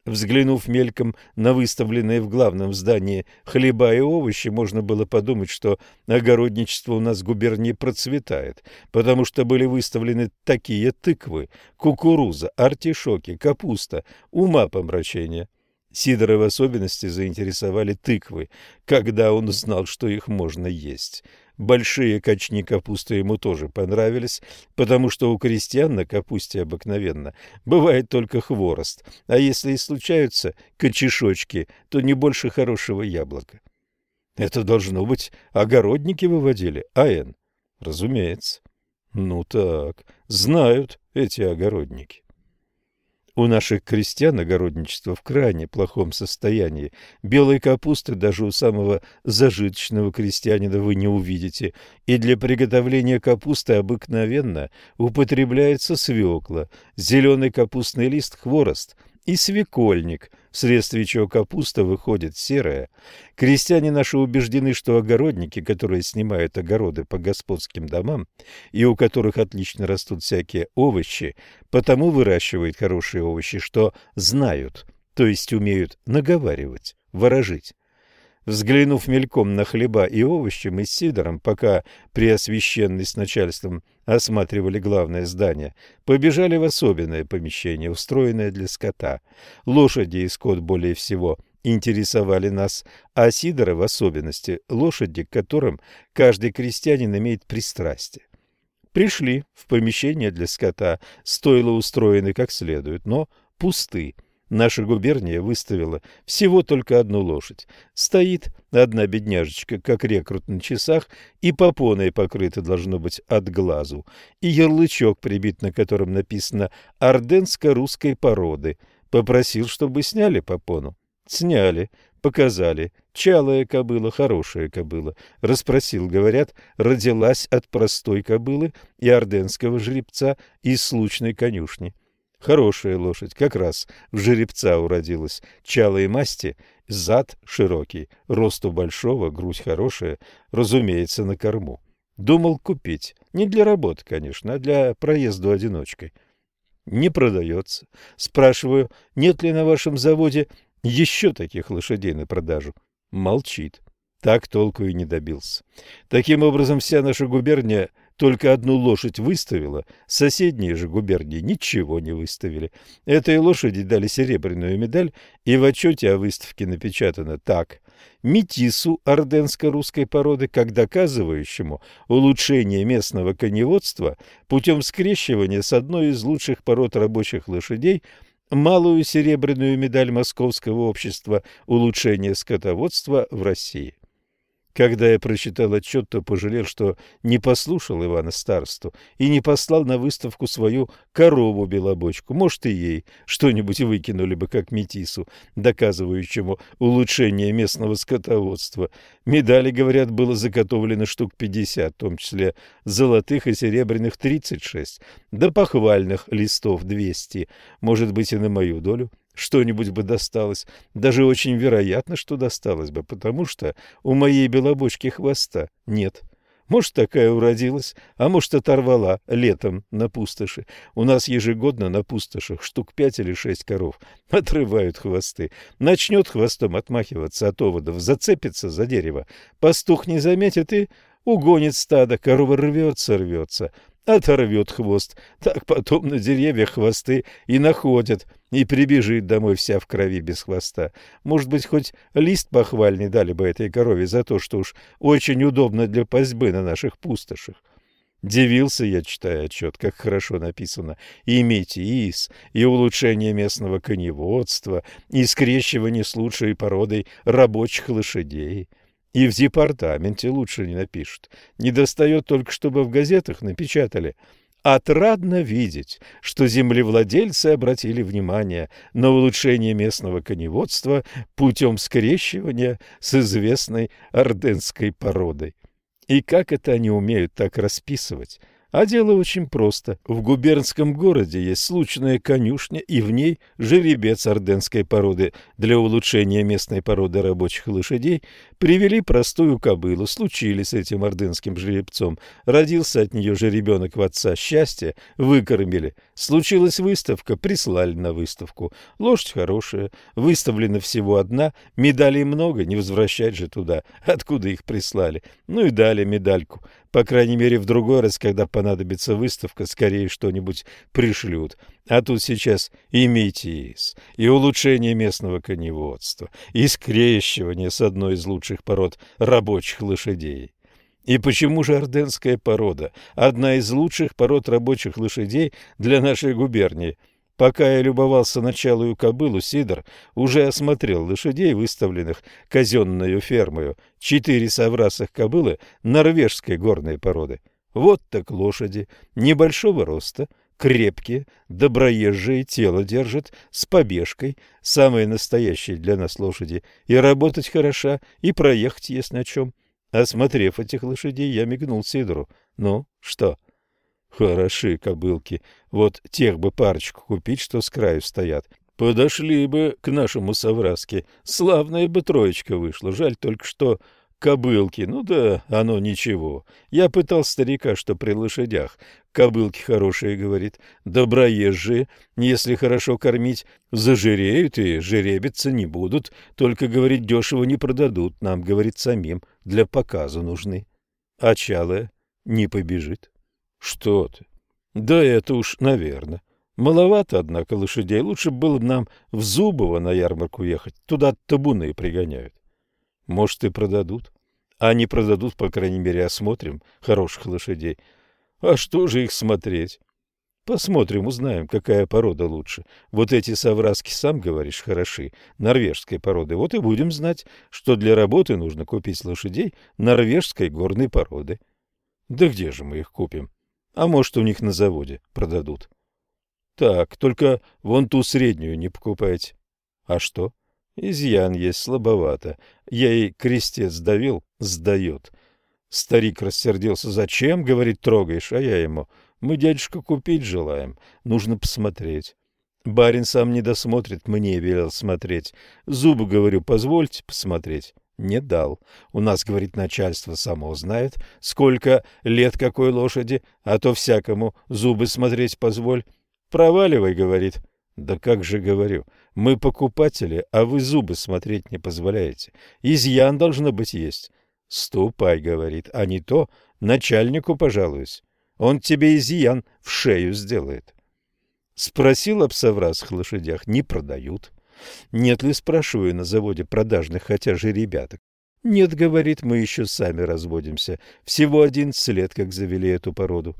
Взглянув мельком на выставленные в главном здании хлеба и овощи, можно было подумать, что огородничество у нас в губернии процветает, потому что были выставлены такие тыквы, кукуруза, артишоки, капуста, ума помрачения. Сидора в особенности заинтересовали тыквы, когда он знал, что их можно есть. Большие качни капусты ему тоже понравились, потому что у крестьян на капусте обыкновенно бывает только хворост, а если и случаются кочешочки, то не больше хорошего яблока. Это должно быть огородники выводили, АН? Разумеется. Ну так, знают эти огородники. У наших крестьян огородничество в крайне плохом состоянии. Белой капусты даже у самого зажиточного крестьянина вы не увидите. И для приготовления капусты обыкновенно употребляется свекла, зеленый капустный лист, хворост – и свекольник, вследствие чего капуста выходит серая. Крестьяне наши убеждены, что огородники, которые снимают огороды по господским домам и у которых отлично растут всякие овощи, потому выращивают хорошие овощи, что знают, то есть умеют наговаривать, ворожить. Взглянув мельком на хлеба и овощи, мы с Сидором, пока преосвященный с начальством осматривали главное здание, побежали в особенное помещение, устроенное для скота. Лошади и скот более всего интересовали нас, а Сидора в особенности лошади, к которым каждый крестьянин имеет пристрастие. Пришли в помещение для скота, стоило устроены как следует, но пусты. Наша губерния выставила всего только одну лошадь. Стоит одна бедняжечка, как рекрут на часах, и попоной покрыта должно быть от глазу, и ярлычок прибит, на котором написано «Орденско-русской породы». Попросил, чтобы сняли попону. Сняли, показали. Чалая кобыла, хорошая кобыла. Расспросил, говорят, родилась от простой кобылы и орденского жеребца из случной конюшни. Хорошая лошадь, как раз в жеребца уродилась. Чалой масти, зад широкий, росту большого, грудь хорошая, разумеется, на корму. Думал купить. Не для работы, конечно, а для проезда одиночкой. Не продается. Спрашиваю, нет ли на вашем заводе еще таких лошадей на продажу? Молчит. Так толку и не добился. Таким образом, вся наша губерния только одну лошадь выставила, соседние же губернии ничего не выставили. Этой лошади дали серебряную медаль, и в отчете о выставке напечатано так. Метису орденско-русской породы, как доказывающему улучшение местного коневодства путем скрещивания с одной из лучших пород рабочих лошадей – малую серебряную медаль Московского общества улучшения скотоводства в России. Когда я прочитал отчет, то пожалел, что не послушал Ивана Старосту и не послал на выставку свою корову-белобочку. Может, и ей что-нибудь выкинули бы, как метису, доказывающему улучшение местного скотоводства. Медали, говорят, было заготовлено штук 50, в том числе золотых и серебряных 36, да похвальных листов 200, может быть, и на мою долю что-нибудь бы досталось. Даже очень вероятно, что досталось бы, потому что у моей белобочки хвоста нет. Может, такая уродилась, а может, оторвала летом на пустоши. У нас ежегодно на пустошах штук пять или шесть коров отрывают хвосты. Начнет хвостом отмахиваться от оводов, зацепится за дерево. Пастух не заметит и угонит стадо, корова рвется, рвется оторвет хвост. Так потом на деревьях хвосты и находят, и прибежит домой вся в крови без хвоста. Может быть, хоть лист похвальный дали бы этой корове за то, что уж очень удобно для пастьбы на наших пустошах. Дивился я, читая отчет, как хорошо написано и метис, и улучшение местного коневодства, и скрещивание с лучшей породой рабочих лошадей. И в департаменте лучше не напишут. Не достает только, чтобы в газетах напечатали. Отрадно видеть, что землевладельцы обратили внимание на улучшение местного коневодства путем скрещивания с известной орденской породой. И как это они умеют так расписывать? А дело очень просто. В губернском городе есть случная конюшня, и в ней жеребец орденской породы. Для улучшения местной породы рабочих лошадей привели простую кобылу, случили с этим ордынским жеребцом. Родился от нее жеребенок в отца счастье, выкормили. Случилась выставка, прислали на выставку. Лошадь хорошая, выставлена всего одна, медалей много, не возвращать же туда, откуда их прислали. Ну и дали медальку. По крайней мере, в другой раз, когда понадобится выставка, скорее что-нибудь пришлют. А тут сейчас и метис, и улучшение местного коневодства, и скрещивание с одной из лучших пород рабочих лошадей. И почему же орденская порода, одна из лучших пород рабочих лошадей для нашей губернии – Пока я любовался началую кобылу, Сидор уже осмотрел лошадей, выставленных казенною фермою, четыре соврасых кобылы норвежской горной породы. Вот так лошади, небольшого роста, крепкие, доброезжие, тело держат, с побежкой, самые настоящие для нас лошади, и работать хороша, и проехать есть на чем. Осмотрев этих лошадей, я мигнул Сидору. Ну, что? Хороши кобылки. Вот тех бы парочку купить, что с краю стоят. Подошли бы к нашему совраске. Славная бы троечка вышла. Жаль только, что кобылки. Ну да, оно ничего. Я пытал старика, что при лошадях. Кобылки хорошие, говорит, доброезжие. Если хорошо кормить, зажиреют и жеребиться не будут. Только, говорит, дешево не продадут. Нам, говорит, самим для показа нужны. А чалая не побежит. Что ты? Да это уж, наверное. Маловато, однако, лошадей. Лучше было бы нам в Зубово на ярмарку ехать. Туда табуны пригоняют. Может, и продадут. А не продадут, по крайней мере, осмотрим хороших лошадей. А что же их смотреть? Посмотрим, узнаем, какая порода лучше. Вот эти совраски, сам говоришь, хороши, норвежской породы. Вот и будем знать, что для работы нужно купить лошадей норвежской горной породы. Да где же мы их купим? А может, у них на заводе продадут. Так, только вон ту среднюю не покупайте. А что? Изъян есть, слабовато. Я ей крестец давил, сдает. Старик рассердился. Зачем, говорит, трогаешь? А я ему. Мы, дядюшка, купить желаем. Нужно посмотреть. Барин сам не досмотрит, мне велел смотреть. Зубы, говорю, позвольте посмотреть. Не дал. У нас, говорит, начальство само знает, сколько лет какой лошади, а то всякому зубы смотреть позволь. Проваливай, говорит. Да как же говорю, мы покупатели, а вы зубы смотреть не позволяете. Изъян должно быть есть. Ступай, говорит, а не то начальнику пожалуюсь. Он тебе изъян в шею сделает. Спросил об соврасых лошадях, не продают. Нет ли, спрашиваю, на заводе продажных хотя же ребяток? Нет, говорит, мы еще сами разводимся. Всего одиннадцать лет, как завели эту породу.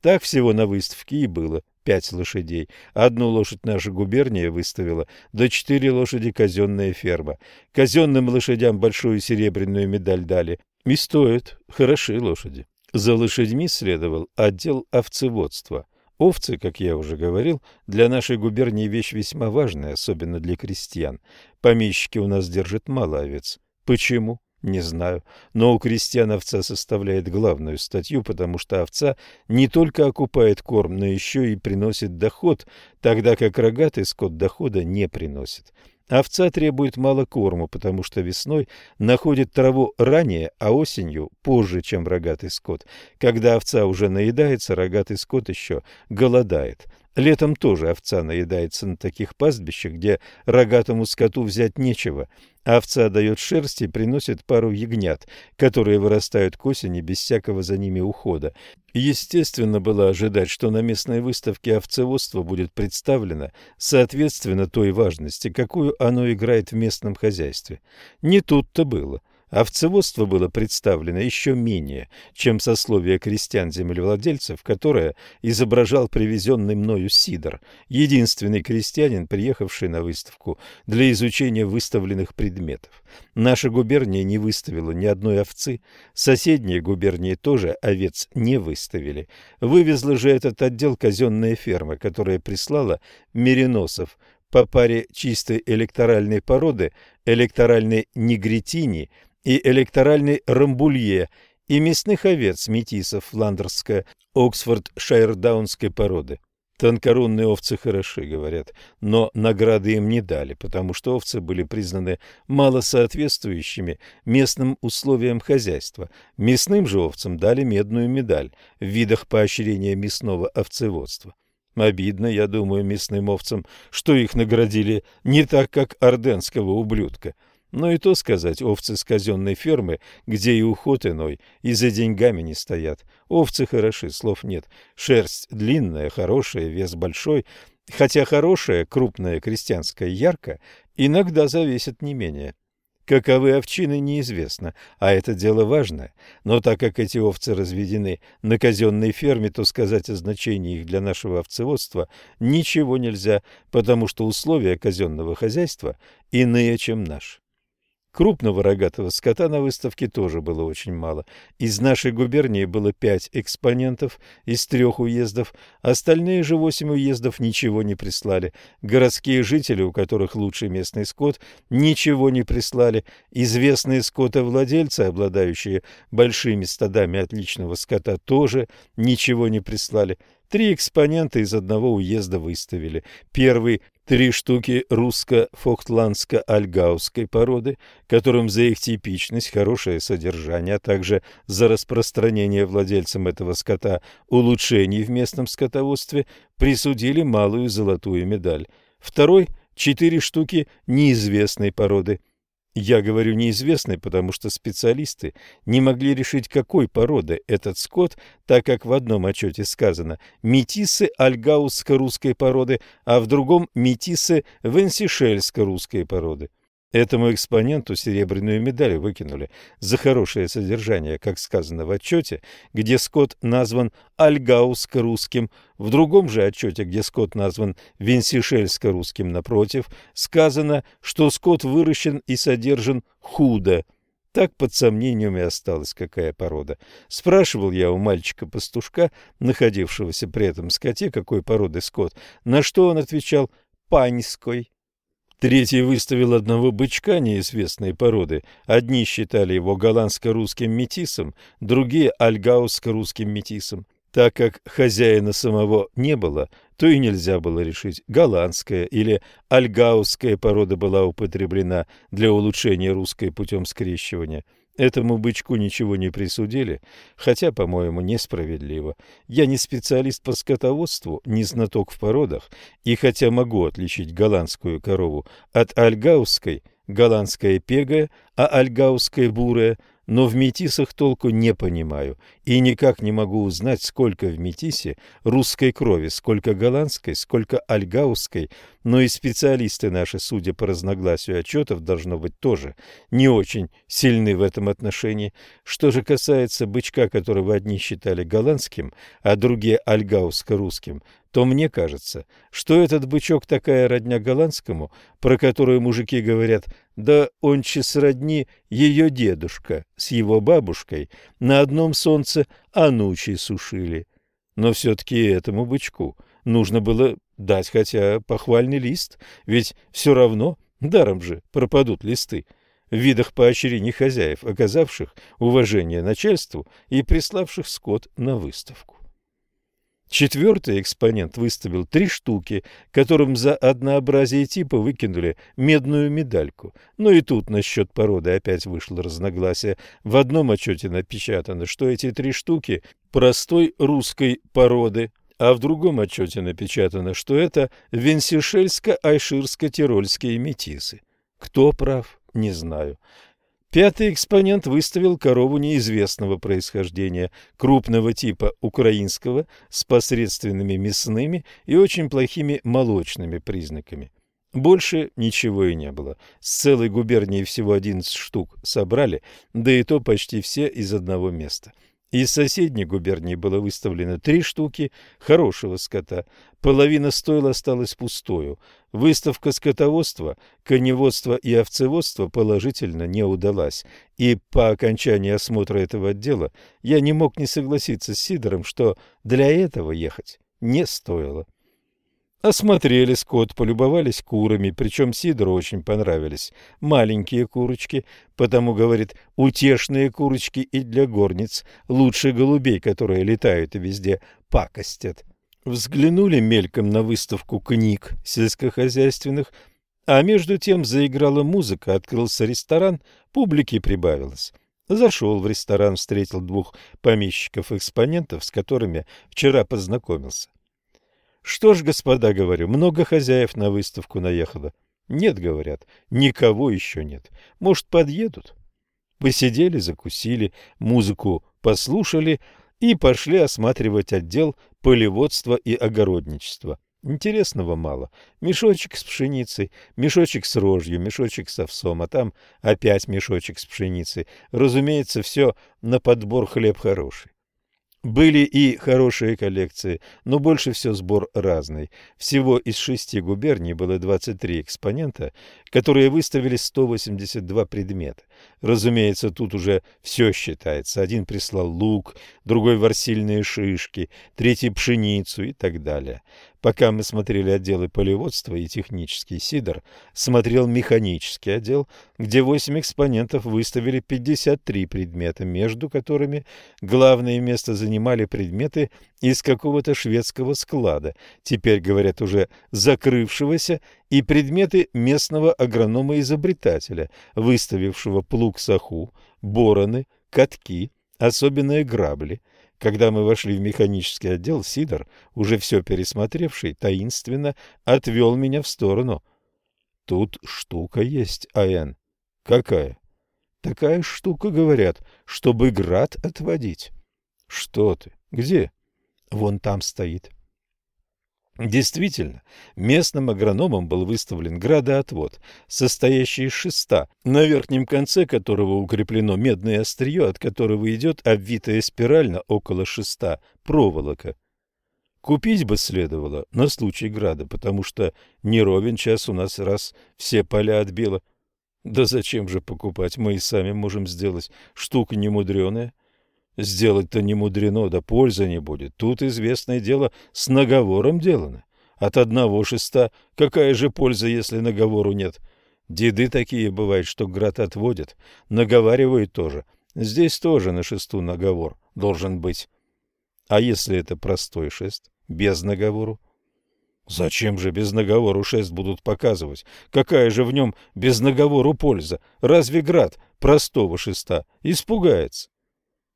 Так всего на выставке и было пять лошадей. Одну лошадь наша губерния выставила, да четыре лошади казенная ферма. Казенным лошадям большую серебряную медаль дали. И стоят хороши лошади. За лошадьми следовал отдел овцеводства. Овцы, как я уже говорил, для нашей губернии вещь весьма важная, особенно для крестьян. Помещики у нас держат мало овец. Почему? Не знаю, но у крестьян овца составляет главную статью, потому что овца не только окупает корм, но еще и приносит доход, тогда как рогатый скот дохода не приносит. Овца требует мало корма, потому что весной находит траву ранее, а осенью позже, чем рогатый скот. Когда овца уже наедается, рогатый скот еще голодает. Летом тоже овца наедается на таких пастбищах, где рогатому скоту взять нечего. Овца дает шерсть и приносит пару ягнят, которые вырастают к осени без всякого за ними ухода. Естественно было ожидать, что на местной выставке овцеводство будет представлено соответственно той важности, какую оно играет в местном хозяйстве. Не тут-то было. Овцеводство было представлено еще менее, чем сословие крестьян-землевладельцев, которое изображал привезенный мною Сидор, единственный крестьянин, приехавший на выставку для изучения выставленных предметов. Наша губерния не выставила ни одной овцы, соседние губернии тоже овец не выставили. Вывезла же этот отдел казенная ферма, которая прислала мериносов по паре чистой электоральной породы, электоральной негритини – и электоральный рамбулье, и мясных овец метисов фландерской, оксфорд-шайрдаунской породы. Тонкорунные овцы хороши, говорят, но награды им не дали, потому что овцы были признаны мало соответствующими местным условиям хозяйства. Мясным же овцам дали медную медаль в видах поощрения мясного овцеводства. Обидно, я думаю, мясным овцам, что их наградили не так, как орденского ублюдка – но и то сказать, овцы с казенной фермы, где и уход иной, и за деньгами не стоят. Овцы хороши, слов нет. Шерсть длинная, хорошая, вес большой, хотя хорошая, крупная, крестьянская, ярко, иногда зависит не менее. Каковы овчины, неизвестно, а это дело важное. Но так как эти овцы разведены на казенной ферме, то сказать о значении их для нашего овцеводства ничего нельзя, потому что условия казенного хозяйства иные, чем наши. Крупного рогатого скота на выставке тоже было очень мало. Из нашей губернии было пять экспонентов из трех уездов, остальные же восемь уездов ничего не прислали. Городские жители, у которых лучший местный скот, ничего не прислали. Известные скотовладельцы, обладающие большими стадами отличного скота, тоже ничего не прислали. Три экспонента из одного уезда выставили. Первый – три штуки русско-фохтландско-альгаусской породы, которым за их типичность, хорошее содержание, а также за распространение владельцам этого скота улучшений в местном скотоводстве присудили малую золотую медаль. Второй – четыре штуки неизвестной породы – я говорю неизвестный, потому что специалисты не могли решить, какой породы этот скот, так как в одном отчете сказано «метисы альгауско-русской породы», а в другом «метисы венсишельско-русской породы». Этому экспоненту серебряную медаль выкинули за хорошее содержание, как сказано в отчете, где скот назван альгауско-русским, в другом же отчете, где скот назван венсишельско-русским, напротив, сказано, что скот выращен и содержан худо. Так под сомнением и осталась какая порода. Спрашивал я у мальчика-пастушка, находившегося при этом скоте, какой породы скот, на что он отвечал «паньской». Третий выставил одного бычка неизвестной породы. Одни считали его голландско-русским метисом, другие – альгауско-русским метисом. Так как хозяина самого не было, то и нельзя было решить, голландская или альгаусская порода была употреблена для улучшения русской путем скрещивания – Этому бычку ничего не присудили, хотя, по-моему, несправедливо. Я не специалист по скотоводству, не знаток в породах, и хотя могу отличить голландскую корову от альгаусской, голландская пегая, а альгаусская бурая – но в метисах толку не понимаю и никак не могу узнать, сколько в метисе русской крови, сколько голландской, сколько альгаусской, но и специалисты наши, судя по разногласию отчетов, должно быть тоже не очень сильны в этом отношении. Что же касается бычка, которого одни считали голландским, а другие альгауско-русским, то мне кажется, что этот бычок такая родня голландскому, про которую мужики говорят, да он че сродни ее дедушка с его бабушкой на одном солнце анучи сушили. Но все-таки этому бычку нужно было дать хотя похвальный лист, ведь все равно даром же пропадут листы в видах поощрений хозяев, оказавших уважение начальству и приславших скот на выставку. Четвертый экспонент выставил три штуки, которым за однообразие типа выкинули медную медальку. Но и тут насчет породы опять вышло разногласие. В одном отчете напечатано, что эти три штуки простой русской породы, а в другом отчете напечатано, что это венсишельско-айширско-тирольские метисы. Кто прав, не знаю. Пятый экспонент выставил корову неизвестного происхождения, крупного типа украинского, с посредственными мясными и очень плохими молочными признаками. Больше ничего и не было. С целой губернии всего 11 штук собрали, да и то почти все из одного места. Из соседней губернии было выставлено три штуки хорошего скота. Половина стойла осталась пустою. Выставка скотоводства, коневодства и овцеводства положительно не удалась. И по окончании осмотра этого отдела я не мог не согласиться с Сидором, что для этого ехать не стоило. Осмотрели скот, полюбовались курами, причем Сидору очень понравились маленькие курочки, потому, говорит, утешные курочки и для горниц, лучше голубей, которые летают и везде пакостят. Взглянули мельком на выставку книг сельскохозяйственных, а между тем заиграла музыка, открылся ресторан, публики прибавилось. Зашел в ресторан, встретил двух помещиков-экспонентов, с которыми вчера познакомился. Что ж, господа, говорю, много хозяев на выставку наехало. Нет, говорят, никого еще нет. Может, подъедут? Посидели, закусили, музыку послушали и пошли осматривать отдел полеводства и огородничества. Интересного мало. Мешочек с пшеницей, мешочек с рожью, мешочек с овсом, а там опять мешочек с пшеницей. Разумеется, все на подбор хлеб хороший. Были и хорошие коллекции, но больше всего сбор разный. Всего из шести губерний было 23 экспонента, которые выставили 182 предмета. Разумеется, тут уже все считается. Один прислал лук, другой ворсильные шишки, третий пшеницу и так далее. Пока мы смотрели отделы полеводства и технический сидр, смотрел механический отдел, где 8 экспонентов выставили 53 предмета, между которыми главное место занимали предметы из какого-то шведского склада, теперь, говорят, уже закрывшегося, и предметы местного агронома-изобретателя, выставившего плуг-саху, бороны, катки, особенные грабли – когда мы вошли в механический отдел, Сидор, уже все пересмотревший, таинственно отвел меня в сторону. Тут штука есть, А.Н. Какая? Такая штука, говорят, чтобы град отводить. Что ты? Где? Вон там стоит. Действительно, местным агрономом был выставлен градоотвод, состоящий из шеста, на верхнем конце которого укреплено медное острие, от которого идет обвитая спирально около шеста проволока. Купить бы следовало на случай града, потому что не ровен час у нас раз все поля отбило. Да зачем же покупать, мы и сами можем сделать, штука немудреная. Сделать-то не мудрено, да пользы не будет. Тут известное дело с наговором делано. От одного шеста какая же польза, если наговору нет? Деды такие бывают, что град отводят, наговаривают тоже. Здесь тоже на шесту наговор должен быть. А если это простой шест, без наговору? Зачем же без наговору шест будут показывать? Какая же в нем без наговору польза? Разве град простого шеста испугается?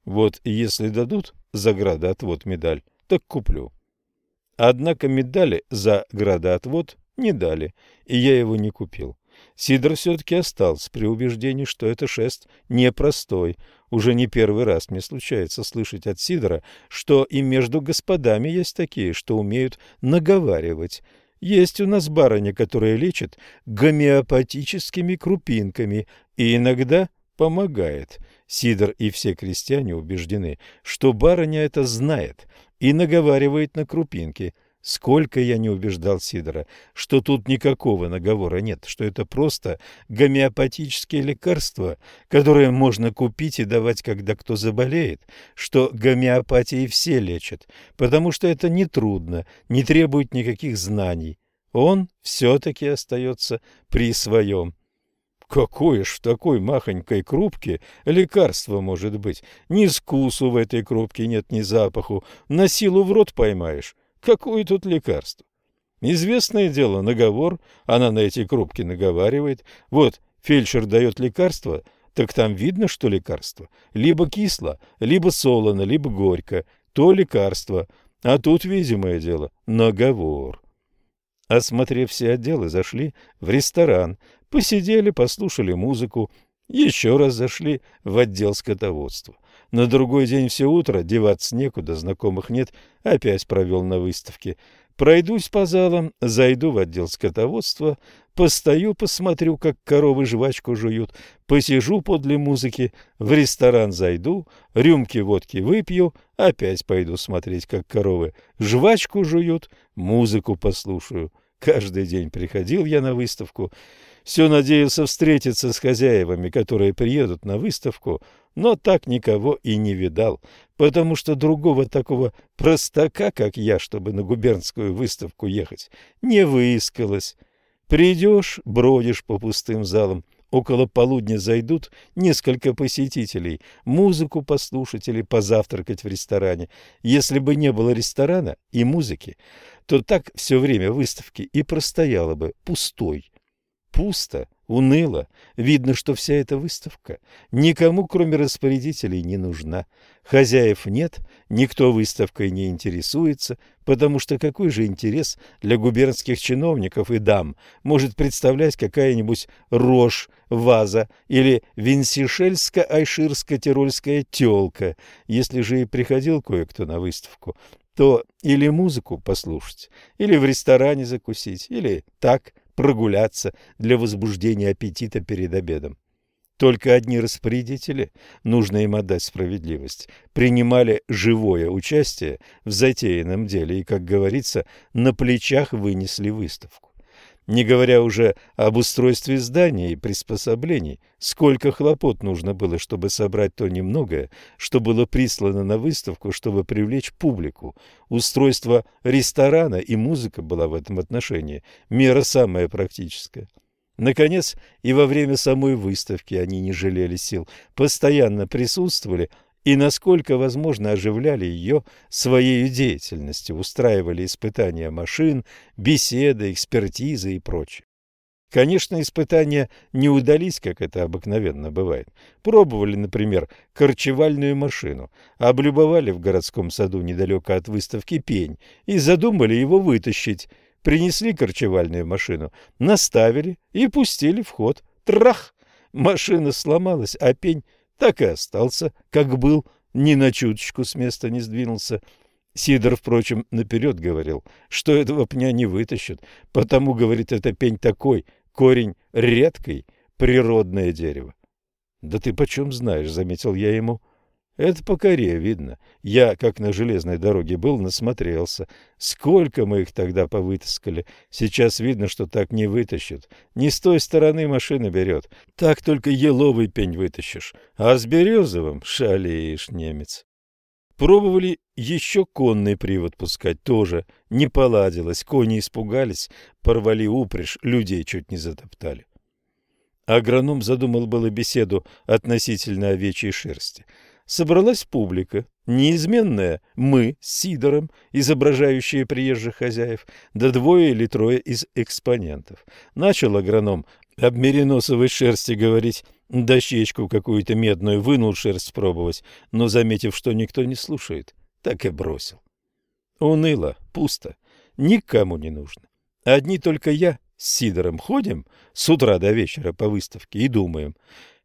Вот если дадут за градоотвод медаль, так куплю. Однако медали за градоотвод не дали, и я его не купил. Сидор все-таки остался при убеждении, что это шест непростой. Уже не первый раз мне случается слышать от Сидора, что и между господами есть такие, что умеют наговаривать. Есть у нас барыня, которая лечит гомеопатическими крупинками и иногда помогает. Сидор и все крестьяне убеждены, что барыня это знает и наговаривает на крупинки. Сколько я не убеждал Сидора, что тут никакого наговора нет, что это просто гомеопатические лекарства, которые можно купить и давать, когда кто заболеет, что гомеопатией все лечат, потому что это нетрудно, не требует никаких знаний. Он все-таки остается при своем. Какое ж в такой махонькой крупке лекарство может быть? Ни вкусу в этой крупке нет, ни запаху. На силу в рот поймаешь. Какое тут лекарство? Известное дело, наговор, она на эти крупки наговаривает. Вот, фельдшер дает лекарство, так там видно, что лекарство. Либо кисло, либо солоно, либо горько. То лекарство. А тут, видимое дело, наговор. Осмотрев все отделы, зашли в ресторан, Посидели, послушали музыку, еще раз зашли в отдел скотоводства. На другой день все утро, деваться некуда, знакомых нет, опять провел на выставке. Пройдусь по залам, зайду в отдел скотоводства, постою, посмотрю, как коровы жвачку жуют, посижу подле музыки, в ресторан зайду, рюмки водки выпью, опять пойду смотреть, как коровы жвачку жуют, музыку послушаю. Каждый день приходил я на выставку, все надеялся встретиться с хозяевами, которые приедут на выставку, но так никого и не видал, потому что другого такого простака, как я, чтобы на губернскую выставку ехать, не выискалось. Придешь, бродишь по пустым залам, около полудня зайдут несколько посетителей, музыку послушать или позавтракать в ресторане. Если бы не было ресторана и музыки, то так все время выставки и простояла бы пустой пусто, уныло. Видно, что вся эта выставка никому, кроме распорядителей, не нужна. Хозяев нет, никто выставкой не интересуется, потому что какой же интерес для губернских чиновников и дам может представлять какая-нибудь рожь, ваза или винсишельско-айширско-тирольская тёлка. Если же и приходил кое-кто на выставку, то или музыку послушать, или в ресторане закусить, или так – прогуляться для возбуждения аппетита перед обедом. Только одни распорядители, нужно им отдать справедливость, принимали живое участие в затеянном деле и, как говорится, на плечах вынесли выставку. Не говоря уже об устройстве здания и приспособлений, сколько хлопот нужно было, чтобы собрать то немногое, что было прислано на выставку, чтобы привлечь публику. Устройство ресторана и музыка была в этом отношении мера самая практическая. Наконец, и во время самой выставки они не жалели сил, постоянно присутствовали и, насколько возможно, оживляли ее своей деятельностью, устраивали испытания машин, беседы, экспертизы и прочее. Конечно, испытания не удались, как это обыкновенно бывает. Пробовали, например, корчевальную машину, облюбовали в городском саду недалеко от выставки пень и задумали его вытащить – Принесли корчевальную машину, наставили и пустили в ход. Трах! Машина сломалась, а пень так и остался, как был, ни на чуточку с места не сдвинулся. Сидор, впрочем, наперед говорил, что этого пня не вытащат, потому, говорит, это пень такой, корень редкий, природное дерево. — Да ты почем знаешь, — заметил я ему. — это по коре видно. Я, как на железной дороге был, насмотрелся. Сколько мы их тогда повытаскали. Сейчас видно, что так не вытащат. Не с той стороны машина берет. Так только еловый пень вытащишь. А с березовым шалеешь, немец. Пробовали еще конный привод пускать тоже. Не поладилось. Кони испугались, порвали упряжь, людей чуть не затоптали. Агроном задумал было беседу относительно овечьей шерсти собралась публика, неизменная мы с Сидором, изображающие приезжих хозяев, да двое или трое из экспонентов. Начал агроном об мериносовой шерсти говорить, дощечку какую-то медную вынул шерсть пробовать, но, заметив, что никто не слушает, так и бросил. Уныло, пусто, никому не нужно. Одни только я с Сидором ходим с утра до вечера по выставке и думаем,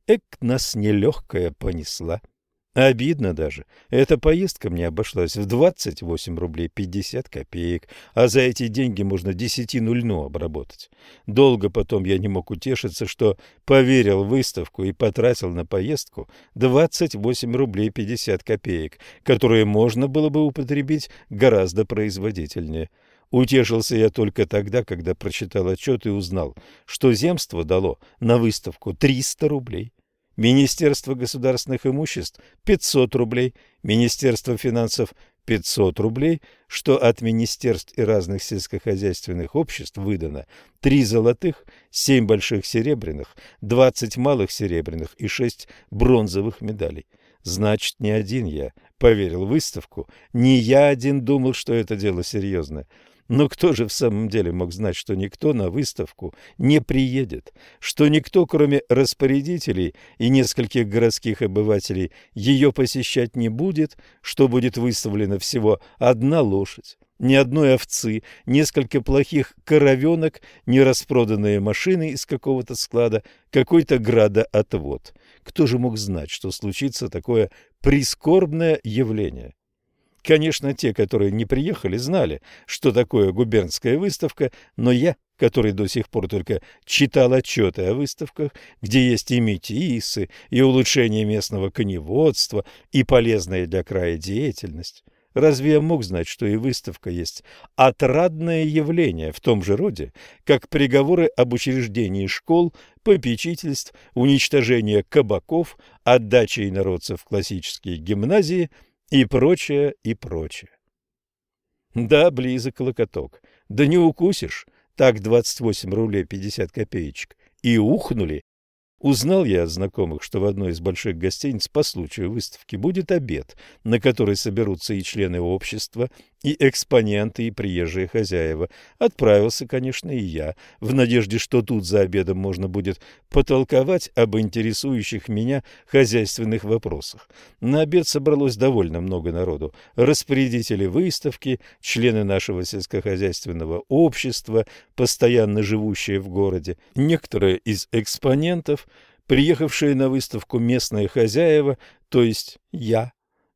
эк, нас нелегкая понесла. Обидно даже. Эта поездка мне обошлась в 28 рублей 50 копеек, а за эти деньги можно десятинульну обработать. Долго потом я не мог утешиться, что поверил в выставку и потратил на поездку 28 рублей 50 копеек, которые можно было бы употребить гораздо производительнее. Утешился я только тогда, когда прочитал отчет и узнал, что земство дало на выставку 300 рублей. Министерство государственных имуществ – 500 рублей, Министерство финансов – 500 рублей, что от министерств и разных сельскохозяйственных обществ выдано 3 золотых, 7 больших серебряных, 20 малых серебряных и 6 бронзовых медалей. Значит, не один я поверил в выставку, не я один думал, что это дело серьезное – но кто же в самом деле мог знать, что никто на выставку не приедет, что никто, кроме распорядителей и нескольких городских обывателей, ее посещать не будет, что будет выставлена всего одна лошадь, ни одной овцы, несколько плохих коровенок, нераспроданные машины из какого-то склада, какой-то градоотвод. Кто же мог знать, что случится такое прискорбное явление? Конечно, те, которые не приехали, знали, что такое губернская выставка, но я, который до сих пор только читал отчеты о выставках, где есть и метисы, и улучшение местного коневодства, и полезная для края деятельность, Разве я мог знать, что и выставка есть отрадное явление в том же роде, как приговоры об учреждении школ, попечительств, уничтожение кабаков, отдача инородцев в классические гимназии – и прочее, и прочее. Да, близок локоток. Да не укусишь. Так 28 рублей 50 копеечек. И ухнули, Узнал я от знакомых, что в одной из больших гостиниц по случаю выставки будет обед, на который соберутся и члены общества, и экспоненты, и приезжие хозяева. Отправился, конечно, и я, в надежде, что тут за обедом можно будет потолковать об интересующих меня хозяйственных вопросах. На обед собралось довольно много народу. Распорядители выставки, члены нашего сельскохозяйственного общества, постоянно живущие в городе, некоторые из экспонентов, приехавшие на выставку местные хозяева, то есть я,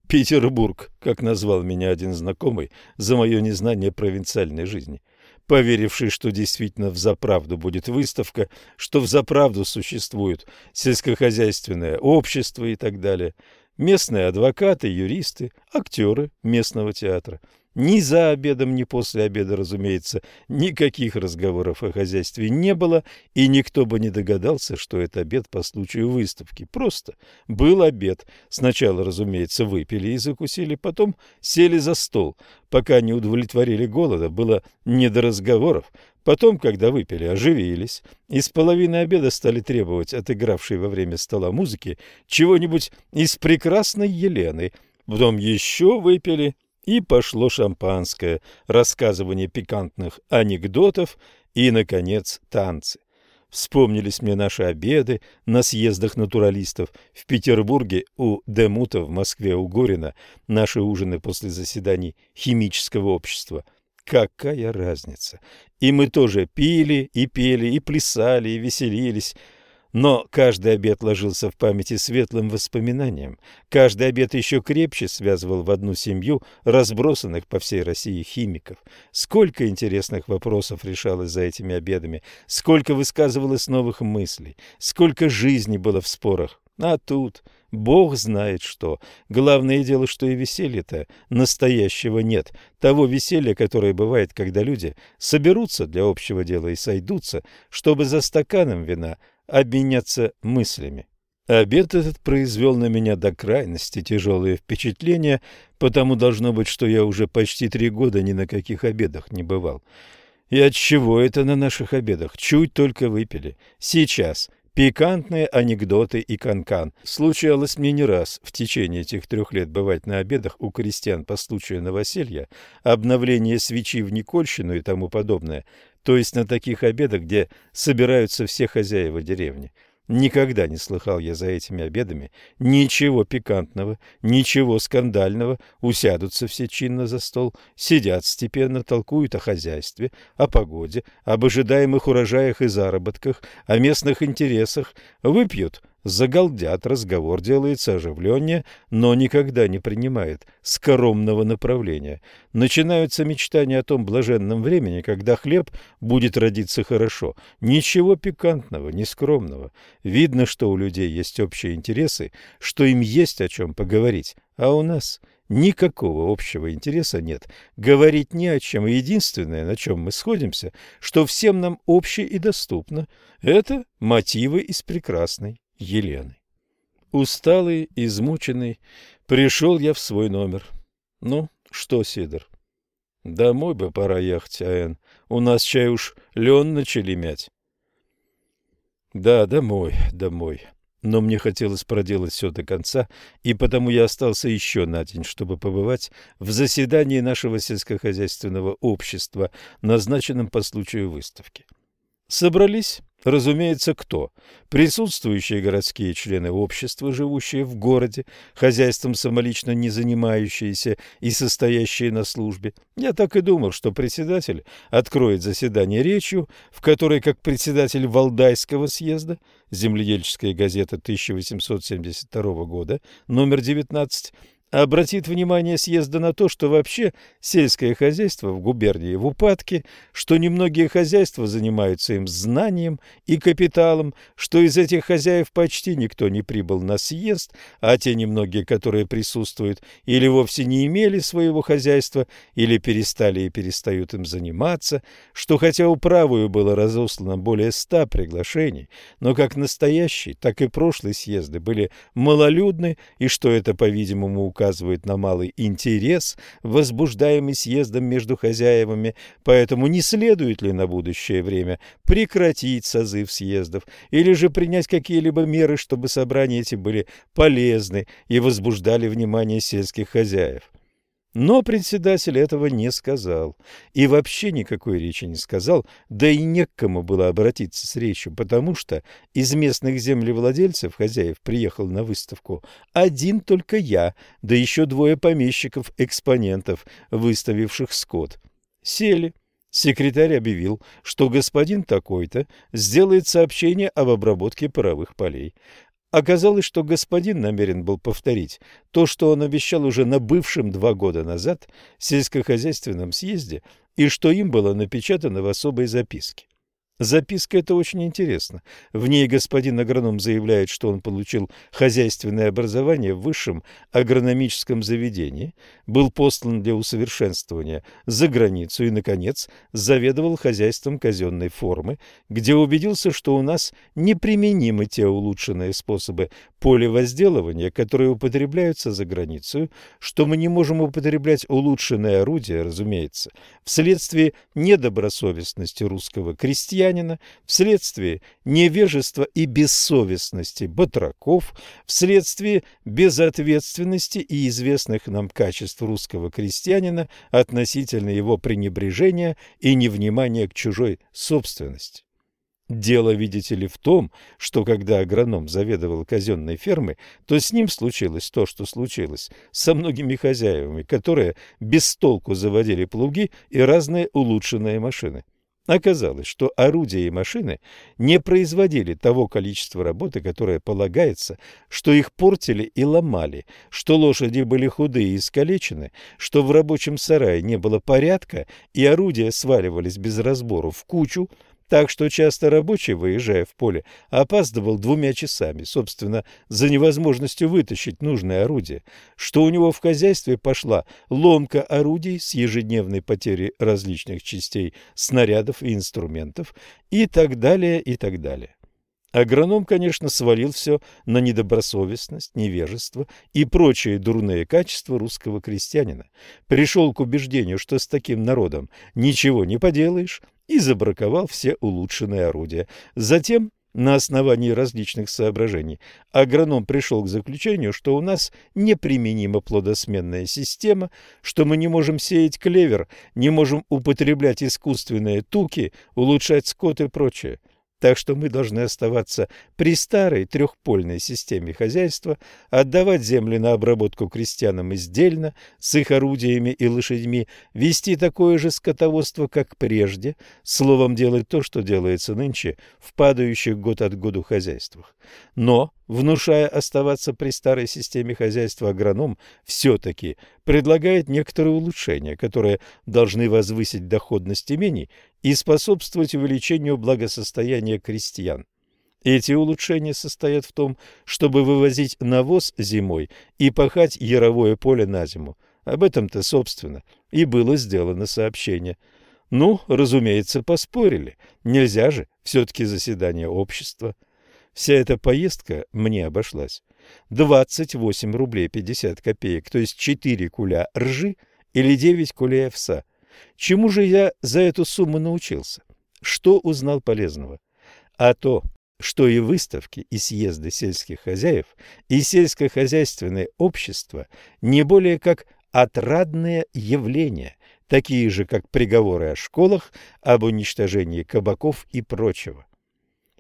Петербург, как назвал меня один знакомый за мое незнание провинциальной жизни. поверивший, что действительно в заправду будет выставка, что в заправду существует сельскохозяйственное общество и так далее. Местные адвокаты, юристы, актеры местного театра – ни за обедом, ни после обеда, разумеется, никаких разговоров о хозяйстве не было, и никто бы не догадался, что это обед по случаю выставки. Просто был обед. Сначала, разумеется, выпили и закусили, потом сели за стол. Пока не удовлетворили голода, было не до разговоров. Потом, когда выпили, оживились, и с половины обеда стали требовать от игравшей во время стола музыки чего-нибудь из прекрасной Елены. Потом еще выпили и пошло шампанское, рассказывание пикантных анекдотов и, наконец, танцы. Вспомнились мне наши обеды на съездах натуралистов в Петербурге у Демута, в Москве у Горина, наши ужины после заседаний химического общества. Какая разница! И мы тоже пили, и пели, и плясали, и веселились, но каждый обед ложился в памяти светлым воспоминанием. Каждый обед еще крепче связывал в одну семью разбросанных по всей России химиков. Сколько интересных вопросов решалось за этими обедами, сколько высказывалось новых мыслей, сколько жизни было в спорах. А тут Бог знает что. Главное дело, что и веселья-то настоящего нет. Того веселья, которое бывает, когда люди соберутся для общего дела и сойдутся, чтобы за стаканом вина – обменяться мыслями. Обед этот произвел на меня до крайности тяжелые впечатления, потому должно быть, что я уже почти три года ни на каких обедах не бывал. И от чего это на наших обедах? Чуть только выпили. Сейчас. Пикантные анекдоты и канкан. -кан. Случалось мне не раз в течение этих трех лет бывать на обедах у крестьян по случаю новоселья, обновления свечи в Никольщину и тому подобное то есть на таких обедах, где собираются все хозяева деревни. Никогда не слыхал я за этими обедами ничего пикантного, ничего скандального. Усядутся все чинно за стол, сидят степенно, толкуют о хозяйстве, о погоде, об ожидаемых урожаях и заработках, о местных интересах, выпьют Загалдят, разговор делается оживленнее, но никогда не принимает скоромного направления. Начинаются мечтания о том блаженном времени, когда хлеб будет родиться хорошо. Ничего пикантного, не скромного. Видно, что у людей есть общие интересы, что им есть о чем поговорить, а у нас никакого общего интереса нет. Говорить не о чем. Единственное, на чем мы сходимся, что всем нам общее и доступно, это мотивы из прекрасной Елены. Усталый, измученный, пришел я в свой номер. Ну, что, Сидор? Домой бы пора ехать, Аэн. У нас чай уж лен начали мять. Да, домой, домой. Но мне хотелось проделать все до конца, и потому я остался еще на день, чтобы побывать в заседании нашего сельскохозяйственного общества, назначенном по случаю выставки. Собрались Разумеется, кто? Присутствующие городские члены общества, живущие в городе, хозяйством самолично не занимающиеся и состоящие на службе. Я так и думал, что председатель откроет заседание речью, в которой, как председатель Валдайского съезда, земледельческая газета 1872 года, номер 19, обратит внимание съезда на то, что вообще сельское хозяйство в губернии в упадке, что немногие хозяйства занимаются им знанием и капиталом, что из этих хозяев почти никто не прибыл на съезд, а те немногие, которые присутствуют, или вовсе не имели своего хозяйства, или перестали и перестают им заниматься, что хотя управою было разослано более ста приглашений, но как настоящие, так и прошлые съезды были малолюдны, и что это, по-видимому, указывает на малый интерес, возбуждаемый съездом между хозяевами, поэтому не следует ли на будущее время прекратить созыв съездов или же принять какие-либо меры, чтобы собрания эти были полезны и возбуждали внимание сельских хозяев. Но председатель этого не сказал. И вообще никакой речи не сказал, да и не к кому было обратиться с речью, потому что из местных землевладельцев, хозяев, приехал на выставку один только я, да еще двое помещиков-экспонентов, выставивших скот. Сели. Секретарь объявил, что господин такой-то сделает сообщение об обработке паровых полей. Оказалось, что господин намерен был повторить то, что он обещал уже на бывшем два года назад сельскохозяйственном съезде, и что им было напечатано в особой записке. Записка эта очень интересна. В ней господин агроном заявляет, что он получил хозяйственное образование в высшем агрономическом заведении, был послан для усовершенствования за границу и, наконец, заведовал хозяйством казенной формы, где убедился, что у нас неприменимы те улучшенные способы полевозделывания, которые употребляются за границей, что мы не можем употреблять улучшенные орудия, разумеется, вследствие недобросовестности русского крестьянина, вследствие невежества и бессовестности батраков, вследствие безответственности и известных нам качеств русского крестьянина относительно его пренебрежения и невнимания к чужой собственности. Дело, видите ли, в том, что когда агроном заведовал казенной фермой, то с ним случилось то, что случилось со многими хозяевами, которые без толку заводили плуги и разные улучшенные машины. Оказалось, что орудия и машины не производили того количества работы, которое полагается, что их портили и ломали, что лошади были худые и искалечены, что в рабочем сарае не было порядка и орудия сваливались без разбору в кучу, так что часто рабочий, выезжая в поле, опаздывал двумя часами, собственно, за невозможностью вытащить нужное орудие, что у него в хозяйстве пошла ломка орудий с ежедневной потерей различных частей, снарядов и инструментов и так далее, и так далее. Агроном, конечно, свалил все на недобросовестность, невежество и прочие дурные качества русского крестьянина. Пришел к убеждению, что с таким народом ничего не поделаешь, и забраковал все улучшенные орудия. Затем, на основании различных соображений, агроном пришел к заключению, что у нас неприменима плодосменная система, что мы не можем сеять клевер, не можем употреблять искусственные туки, улучшать скот и прочее. Так что мы должны оставаться при старой трехпольной системе хозяйства, отдавать земли на обработку крестьянам издельно, с их орудиями и лошадьми, вести такое же скотоводство, как прежде, словом, делать то, что делается нынче в падающих год от году хозяйствах. Но внушая оставаться при старой системе хозяйства, агроном все-таки предлагает некоторые улучшения, которые должны возвысить доходность имений и способствовать увеличению благосостояния крестьян. Эти улучшения состоят в том, чтобы вывозить навоз зимой и пахать яровое поле на зиму. Об этом-то, собственно, и было сделано сообщение. Ну, разумеется, поспорили. Нельзя же, все-таки заседание общества. Вся эта поездка мне обошлась 28 рублей 50 копеек, то есть 4 куля ржи или 9 кулей овса. Чему же я за эту сумму научился? Что узнал полезного? А то, что и выставки, и съезды сельских хозяев, и сельскохозяйственные общества не более как отрадные явления, такие же, как приговоры о школах, об уничтожении кабаков и прочего.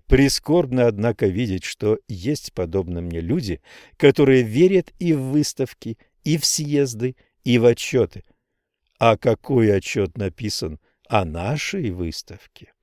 Прискорбно, однако, видеть, что есть подобно мне люди, которые верят и в выставки, и в съезды, и в отчеты. А какой отчет написан о нашей выставке?